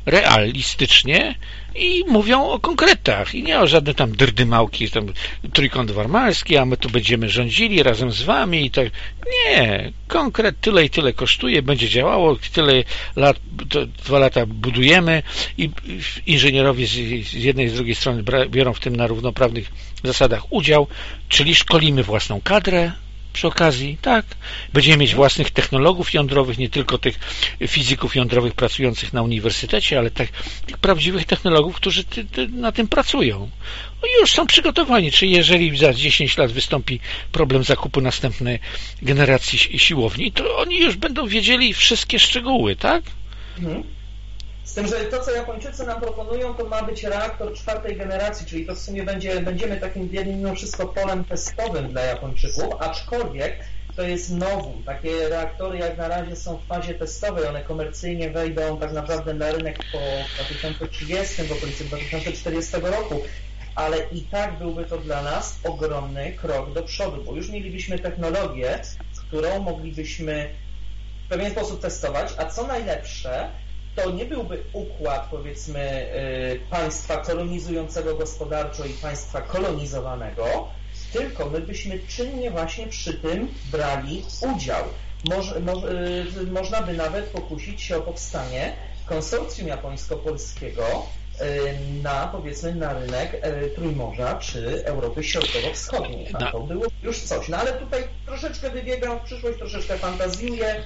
realistycznie i mówią o konkretach. I nie o żadne tam drdymałki, tam trójkąt warmalski, a my tu będziemy rządzili razem z wami i tak. Nie, konkret tyle i tyle kosztuje, będzie działało, tyle lat, dwa lata budujemy i inżynierowie z, z jednej i z drugiej strony biorą w tym na równoprawnych zasadach udział, czyli szkolimy własną kadrę, przy okazji, tak. Będziemy mieć własnych technologów jądrowych, nie tylko tych fizyków jądrowych pracujących na uniwersytecie, ale tych, tych prawdziwych technologów, którzy ty, ty na tym pracują. No już są przygotowani, czy jeżeli za 10 lat wystąpi problem zakupu następnej generacji siłowni, to oni już będą wiedzieli wszystkie szczegóły, tak? Mhm. Z tym, że to, co Japończycy nam proponują, to ma być reaktor czwartej generacji, czyli to w sumie będzie, będziemy takim mimo wszystko polem testowym dla Japończyków, aczkolwiek to jest nowum. Takie reaktory jak na razie są w fazie testowej, one komercyjnie wejdą tak naprawdę na rynek po 2030, w okolicy 2040 roku, ale i tak byłby to dla nas ogromny krok do przodu, bo już mielibyśmy technologię, którą moglibyśmy w pewien sposób testować, a co najlepsze, to nie byłby układ, powiedzmy, y, państwa kolonizującego gospodarczo i państwa kolonizowanego, tylko my byśmy czynnie właśnie przy tym brali udział. Moż, mo, y, można by nawet pokusić się o powstanie konsorcjum japońsko-polskiego y, na, powiedzmy, na rynek Trójmorza czy Europy Środkowo-Wschodniej. A to było już coś. No ale tutaj troszeczkę wybiegam w przyszłość, troszeczkę fantazjuję.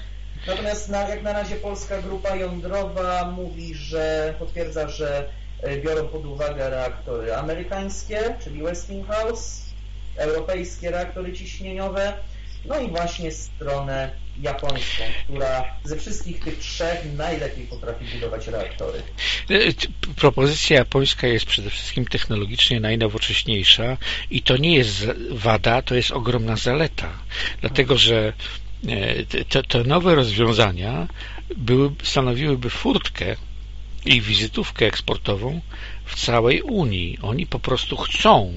Natomiast na, jak na razie polska grupa jądrowa mówi, że potwierdza, że e, biorą pod uwagę reaktory amerykańskie, czyli Westinghouse, europejskie reaktory ciśnieniowe, no i właśnie stronę japońską, która ze wszystkich tych trzech najlepiej potrafi budować reaktory. E, propozycja japońska jest przede wszystkim technologicznie najnowocześniejsza i to nie jest wada, to jest ogromna zaleta, dlatego że te, te nowe rozwiązania były, stanowiłyby furtkę i wizytówkę eksportową w całej Unii. Oni po prostu chcą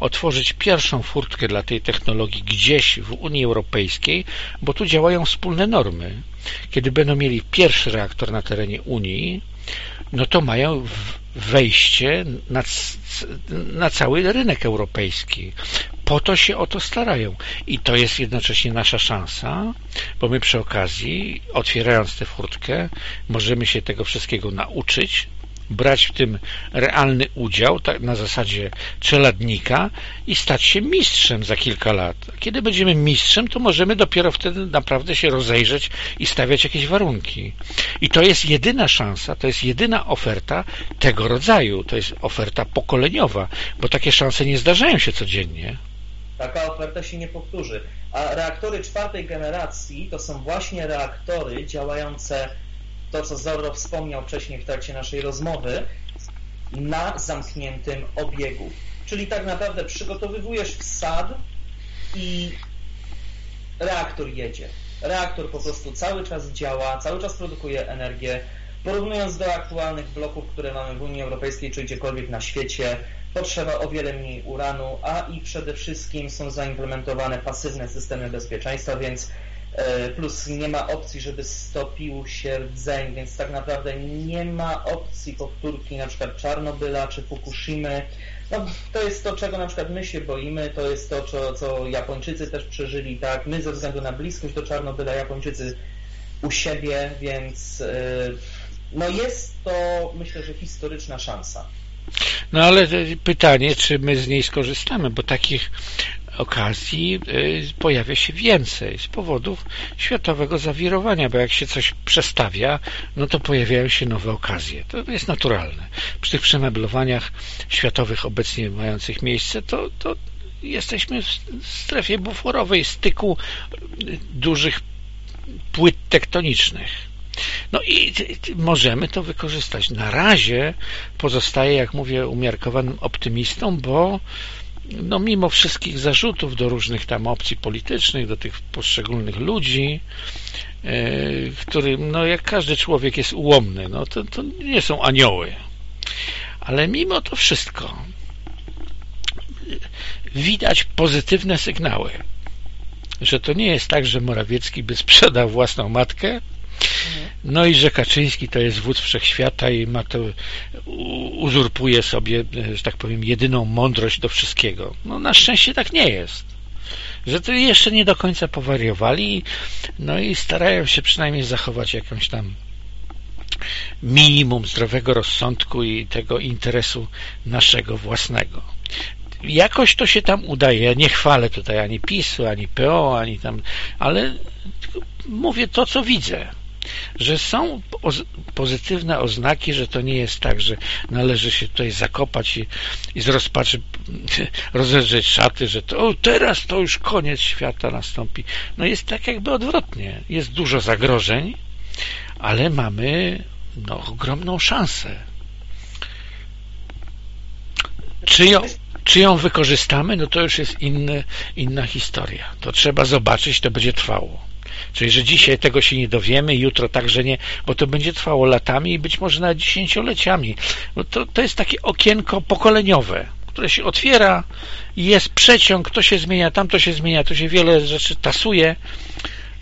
otworzyć pierwszą furtkę dla tej technologii gdzieś w Unii Europejskiej, bo tu działają wspólne normy. Kiedy będą mieli pierwszy reaktor na terenie Unii, no to mają wejście na, na cały rynek europejski. Po to się o to starają. I to jest jednocześnie nasza szansa, bo my przy okazji, otwierając tę furtkę, możemy się tego wszystkiego nauczyć, brać w tym realny udział tak na zasadzie czeladnika i stać się mistrzem za kilka lat. Kiedy będziemy mistrzem, to możemy dopiero wtedy naprawdę się rozejrzeć i stawiać jakieś warunki. I to jest jedyna szansa, to jest jedyna oferta tego rodzaju. To jest oferta pokoleniowa, bo takie szanse nie zdarzają się codziennie. Taka oferta się nie powtórzy. A reaktory czwartej generacji to są właśnie reaktory działające to, co Zorro wspomniał wcześniej w trakcie naszej rozmowy, na zamkniętym obiegu. Czyli tak naprawdę przygotowywujesz wsad i reaktor jedzie. Reaktor po prostu cały czas działa, cały czas produkuje energię. Porównując do aktualnych bloków, które mamy w Unii Europejskiej czy gdziekolwiek na świecie, potrzeba o wiele mniej uranu, a i przede wszystkim są zaimplementowane pasywne systemy bezpieczeństwa, więc E, plus nie ma opcji, żeby stopił się rdzeń, więc tak naprawdę nie ma opcji powtórki na przykład Czarnobyla czy Fukushimy. No, to jest to, czego na przykład my się boimy, to jest to, co, co Japończycy też przeżyli, tak? My ze względu na bliskość do Czarnobyla, Japończycy u siebie, więc no jest to myślę, że historyczna szansa. No ale pytanie, czy my z niej skorzystamy, bo takich okazji y, pojawia się więcej z powodów światowego zawirowania, bo jak się coś przestawia, no to pojawiają się nowe okazje. To jest naturalne. Przy tych przemeblowaniach światowych obecnie mających miejsce, to, to jesteśmy w strefie buforowej styku dużych płyt tektonicznych. No i możemy to wykorzystać. Na razie pozostaje, jak mówię, umiarkowanym optymistą, bo no mimo wszystkich zarzutów do różnych tam opcji politycznych, do tych poszczególnych ludzi, yy, którym, no jak każdy człowiek jest ułomny, no to, to nie są anioły. Ale mimo to wszystko widać pozytywne sygnały, że to nie jest tak, że Morawiecki by sprzedał własną matkę, no i że Kaczyński to jest wódz wszechświata i ma to, uzurpuje sobie, że tak powiem, jedyną mądrość do wszystkiego. No na szczęście tak nie jest. Że to jeszcze nie do końca powariowali, no i starają się przynajmniej zachować jakąś tam minimum zdrowego rozsądku i tego interesu naszego własnego. Jakoś to się tam udaje. Ja nie chwalę tutaj ani PiSu, ani PO, ani tam, ale mówię to, co widzę że są pozytywne oznaki, że to nie jest tak, że należy się tutaj zakopać i, i z rozpaczy rozedrzeć szaty, że to o, teraz to już koniec świata nastąpi. No jest tak jakby odwrotnie. Jest dużo zagrożeń, ale mamy no, ogromną szansę. Czy ją, czy ją wykorzystamy? No to już jest inna historia. To trzeba zobaczyć, to będzie trwało. Czyli, że dzisiaj tego się nie dowiemy, jutro także nie, bo to będzie trwało latami i być może nawet dziesięcioleciami. No to, to jest takie okienko pokoleniowe, które się otwiera, jest przeciąg, to się zmienia, tam to się zmienia, to się wiele rzeczy tasuje.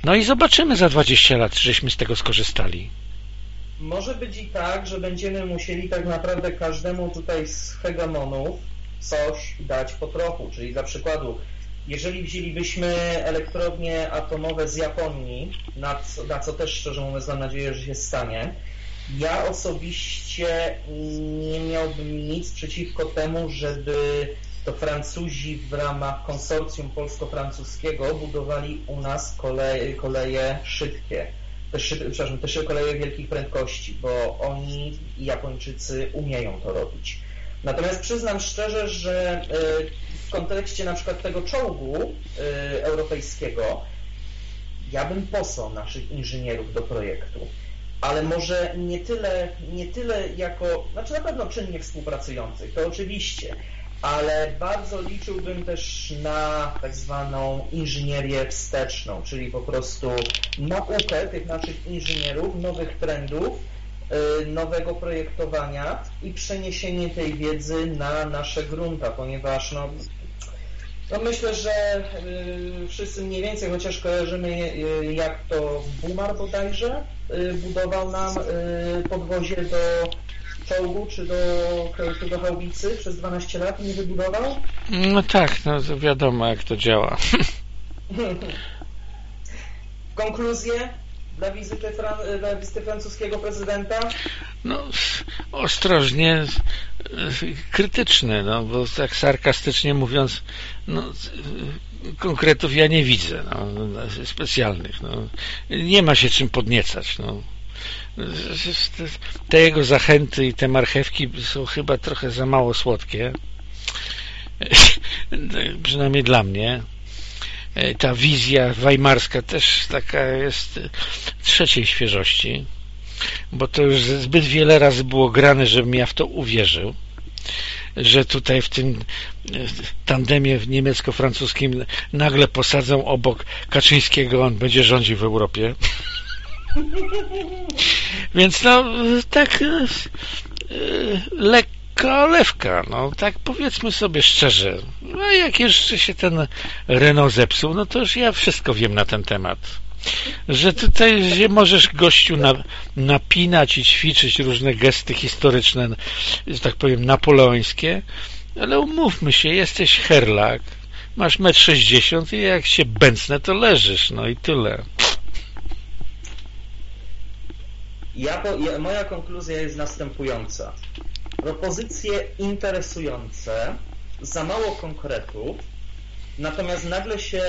No i zobaczymy za 20 lat, żeśmy z tego skorzystali. Może być i tak, że będziemy musieli tak naprawdę każdemu tutaj z hegemonów coś dać po trochu, czyli dla przykładu jeżeli wzięlibyśmy elektrownie atomowe z Japonii, na co, na co też szczerze mówiąc mam nadzieję, że się stanie, ja osobiście nie miałbym nic przeciwko temu, żeby to Francuzi w ramach konsorcjum polsko-francuskiego budowali u nas koleje, koleje szybkie, te, szyb, przepraszam, te koleje wielkich prędkości, bo oni i Japończycy umieją to robić. Natomiast przyznam szczerze, że y, w kontekście na przykład tego czołgu y, europejskiego ja bym posłał naszych inżynierów do projektu, ale może nie tyle, nie tyle jako, znaczy na pewno czynnie współpracujących, to oczywiście, ale bardzo liczyłbym też na tak zwaną inżynierię wsteczną, czyli po prostu naukę tych naszych inżynierów, nowych trendów, y, nowego projektowania i przeniesienie tej wiedzy na nasze grunta, ponieważ no, no myślę, że y, wszyscy mniej więcej, chociaż kojarzymy y, jak to Bumar bodajże y, budował nam podwozie do czołgu czy do, czy do haubicy przez 12 lat i nie wybudował? No tak, no wiadomo jak to działa. Konkluzje dla wizyty, dla wizyty francuskiego prezydenta? No, ostrożnie krytyczne, no, bo tak sarkastycznie mówiąc, no, konkretów ja nie widzę no, specjalnych. No. Nie ma się czym podniecać. No. Te jego zachęty i te marchewki są chyba trochę za mało słodkie. Przynajmniej dla mnie. Ta wizja weimarska też taka jest trzeciej świeżości bo to już zbyt wiele razy było grane, żebym ja w to uwierzył że tutaj w tym tandemie niemiecko-francuskim nagle posadzą obok Kaczyńskiego, on będzie rządził w Europie. Więc no, tak e, lekka lewka, no tak powiedzmy sobie szczerze. No jak jeszcze się ten Renault zepsuł, no to już ja wszystko wiem na ten temat że tutaj możesz gościu na, napinać i ćwiczyć różne gesty historyczne, że tak powiem napoleońskie, ale umówmy się, jesteś herlak, masz metr sześćdziesiąt i jak się bęcnę, to leżysz, no i tyle. Ja, ja, moja konkluzja jest następująca. Propozycje interesujące, za mało konkretów, natomiast nagle się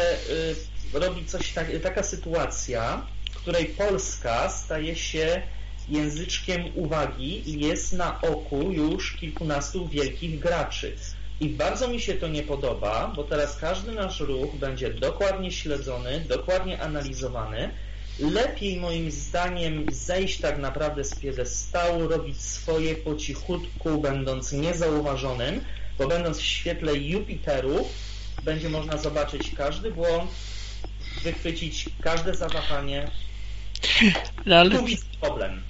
y, robi coś tak, taka sytuacja, w której Polska staje się języczkiem uwagi i jest na oku już kilkunastu wielkich graczy. I bardzo mi się to nie podoba, bo teraz każdy nasz ruch będzie dokładnie śledzony, dokładnie analizowany. Lepiej moim zdaniem zejść tak naprawdę z piedestału, robić swoje po cichutku, będąc niezauważonym, bo będąc w świetle Jupiteru będzie można zobaczyć każdy błąd, wychwycić każde zawahanie, no ale,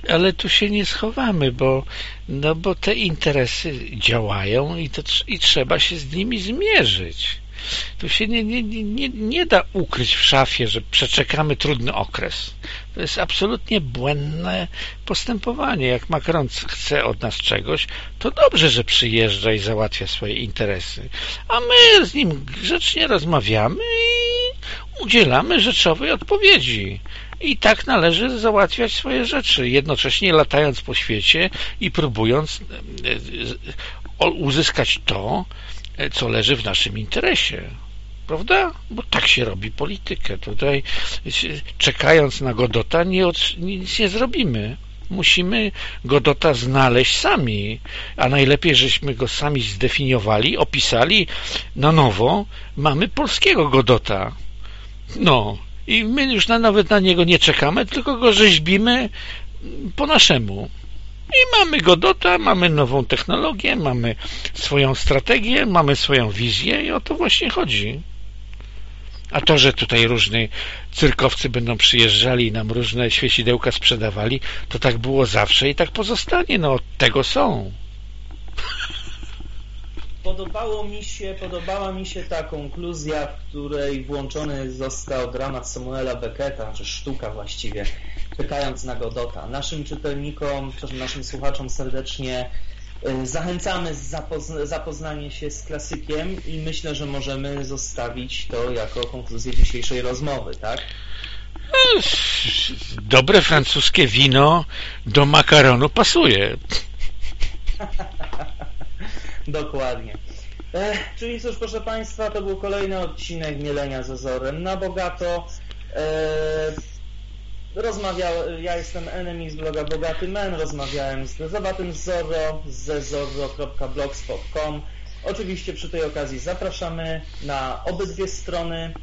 ale tu się nie schowamy, bo, no bo te interesy działają i, to, i trzeba się z nimi zmierzyć. Tu się nie, nie, nie, nie da ukryć w szafie, że przeczekamy trudny okres. To jest absolutnie błędne postępowanie. Jak Macron chce od nas czegoś, to dobrze, że przyjeżdża i załatwia swoje interesy. A my z nim grzecznie rozmawiamy i udzielamy rzeczowej odpowiedzi. I tak należy załatwiać swoje rzeczy, jednocześnie latając po świecie i próbując e, uzyskać to, co leży w naszym interesie. Prawda? Bo tak się robi politykę. Tutaj czekając na Godota nie, nic nie zrobimy. Musimy Godota znaleźć sami, a najlepiej, żeśmy go sami zdefiniowali, opisali na nowo. Mamy polskiego Godota. No, i my już na, nawet na niego nie czekamy, tylko go rzeźbimy po naszemu. I mamy Godota, mamy nową technologię, mamy swoją strategię, mamy swoją wizję i o to właśnie chodzi. A to, że tutaj różni cyrkowcy będą przyjeżdżali i nam różne świecidełka sprzedawali, to tak było zawsze i tak pozostanie. No od tego są podobało mi się, podobała mi się ta konkluzja, w której włączony został dramat Samuela Becketa, czy sztuka właściwie, czekając na Godota. Naszym czytelnikom, naszym słuchaczom serdecznie y, zachęcamy zapozna zapoznanie się z klasykiem i myślę, że możemy zostawić to jako konkluzję dzisiejszej rozmowy, tak? Dobre francuskie wino do makaronu pasuje. Dokładnie. Czyli cóż, proszę Państwa, to był kolejny odcinek Mielenia z Ozorem na bogato. Rozmawiał, ja jestem Enemy z bloga Bogaty Men, rozmawiałem z Zobatym Zorro, ze zorro.blogspot.com. Oczywiście przy tej okazji zapraszamy na obydwie strony.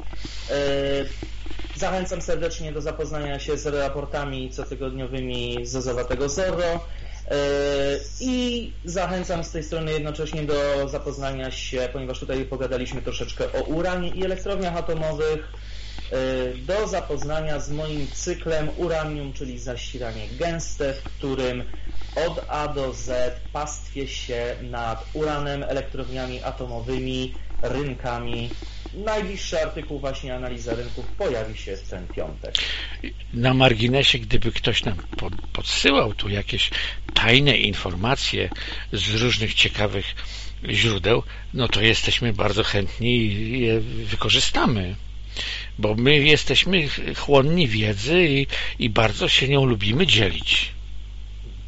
Zachęcam serdecznie do zapoznania się z raportami cotygodniowymi z Zozowatego Zorro. E, I zachęcam z tej strony jednocześnie do zapoznania się, ponieważ tutaj pogadaliśmy troszeczkę o uranie i elektrowniach atomowych, e, do zapoznania z moim cyklem uranium, czyli zasilanie gęste, w którym od A do Z pastwię się nad uranem, elektrowniami atomowymi, rynkami najbliższy artykuł właśnie analiza rynków pojawi się w ten piątek. Na marginesie, gdyby ktoś nam podsyłał tu jakieś tajne informacje z różnych ciekawych źródeł, no to jesteśmy bardzo chętni i je wykorzystamy. Bo my jesteśmy chłonni wiedzy i, i bardzo się nią lubimy dzielić.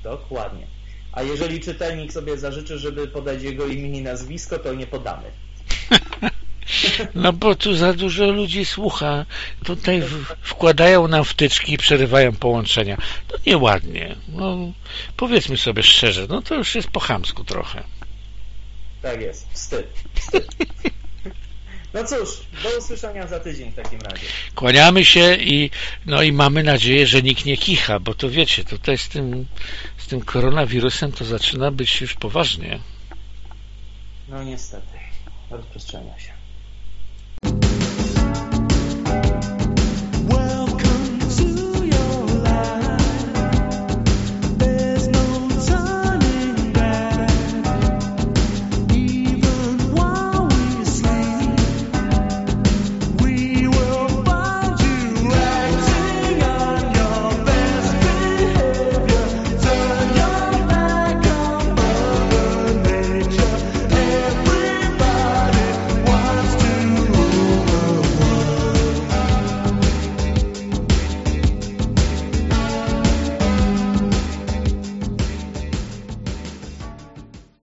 Dokładnie. A jeżeli czytelnik sobie zażyczy, żeby podać jego imię i nazwisko, to nie podamy. No bo tu za dużo ludzi słucha. Tutaj wkładają nam wtyczki i przerywają połączenia. To nieładnie. No, powiedzmy sobie szczerze, no to już jest po chamsku trochę. Tak jest. Wstyd. Wstyd. No cóż, do usłyszenia za tydzień w takim razie. Kłaniamy się i, no i mamy nadzieję, że nikt nie kicha, bo to wiecie, tutaj z tym, z tym koronawirusem to zaczyna być już poważnie. No niestety, rozprzestrzenia się.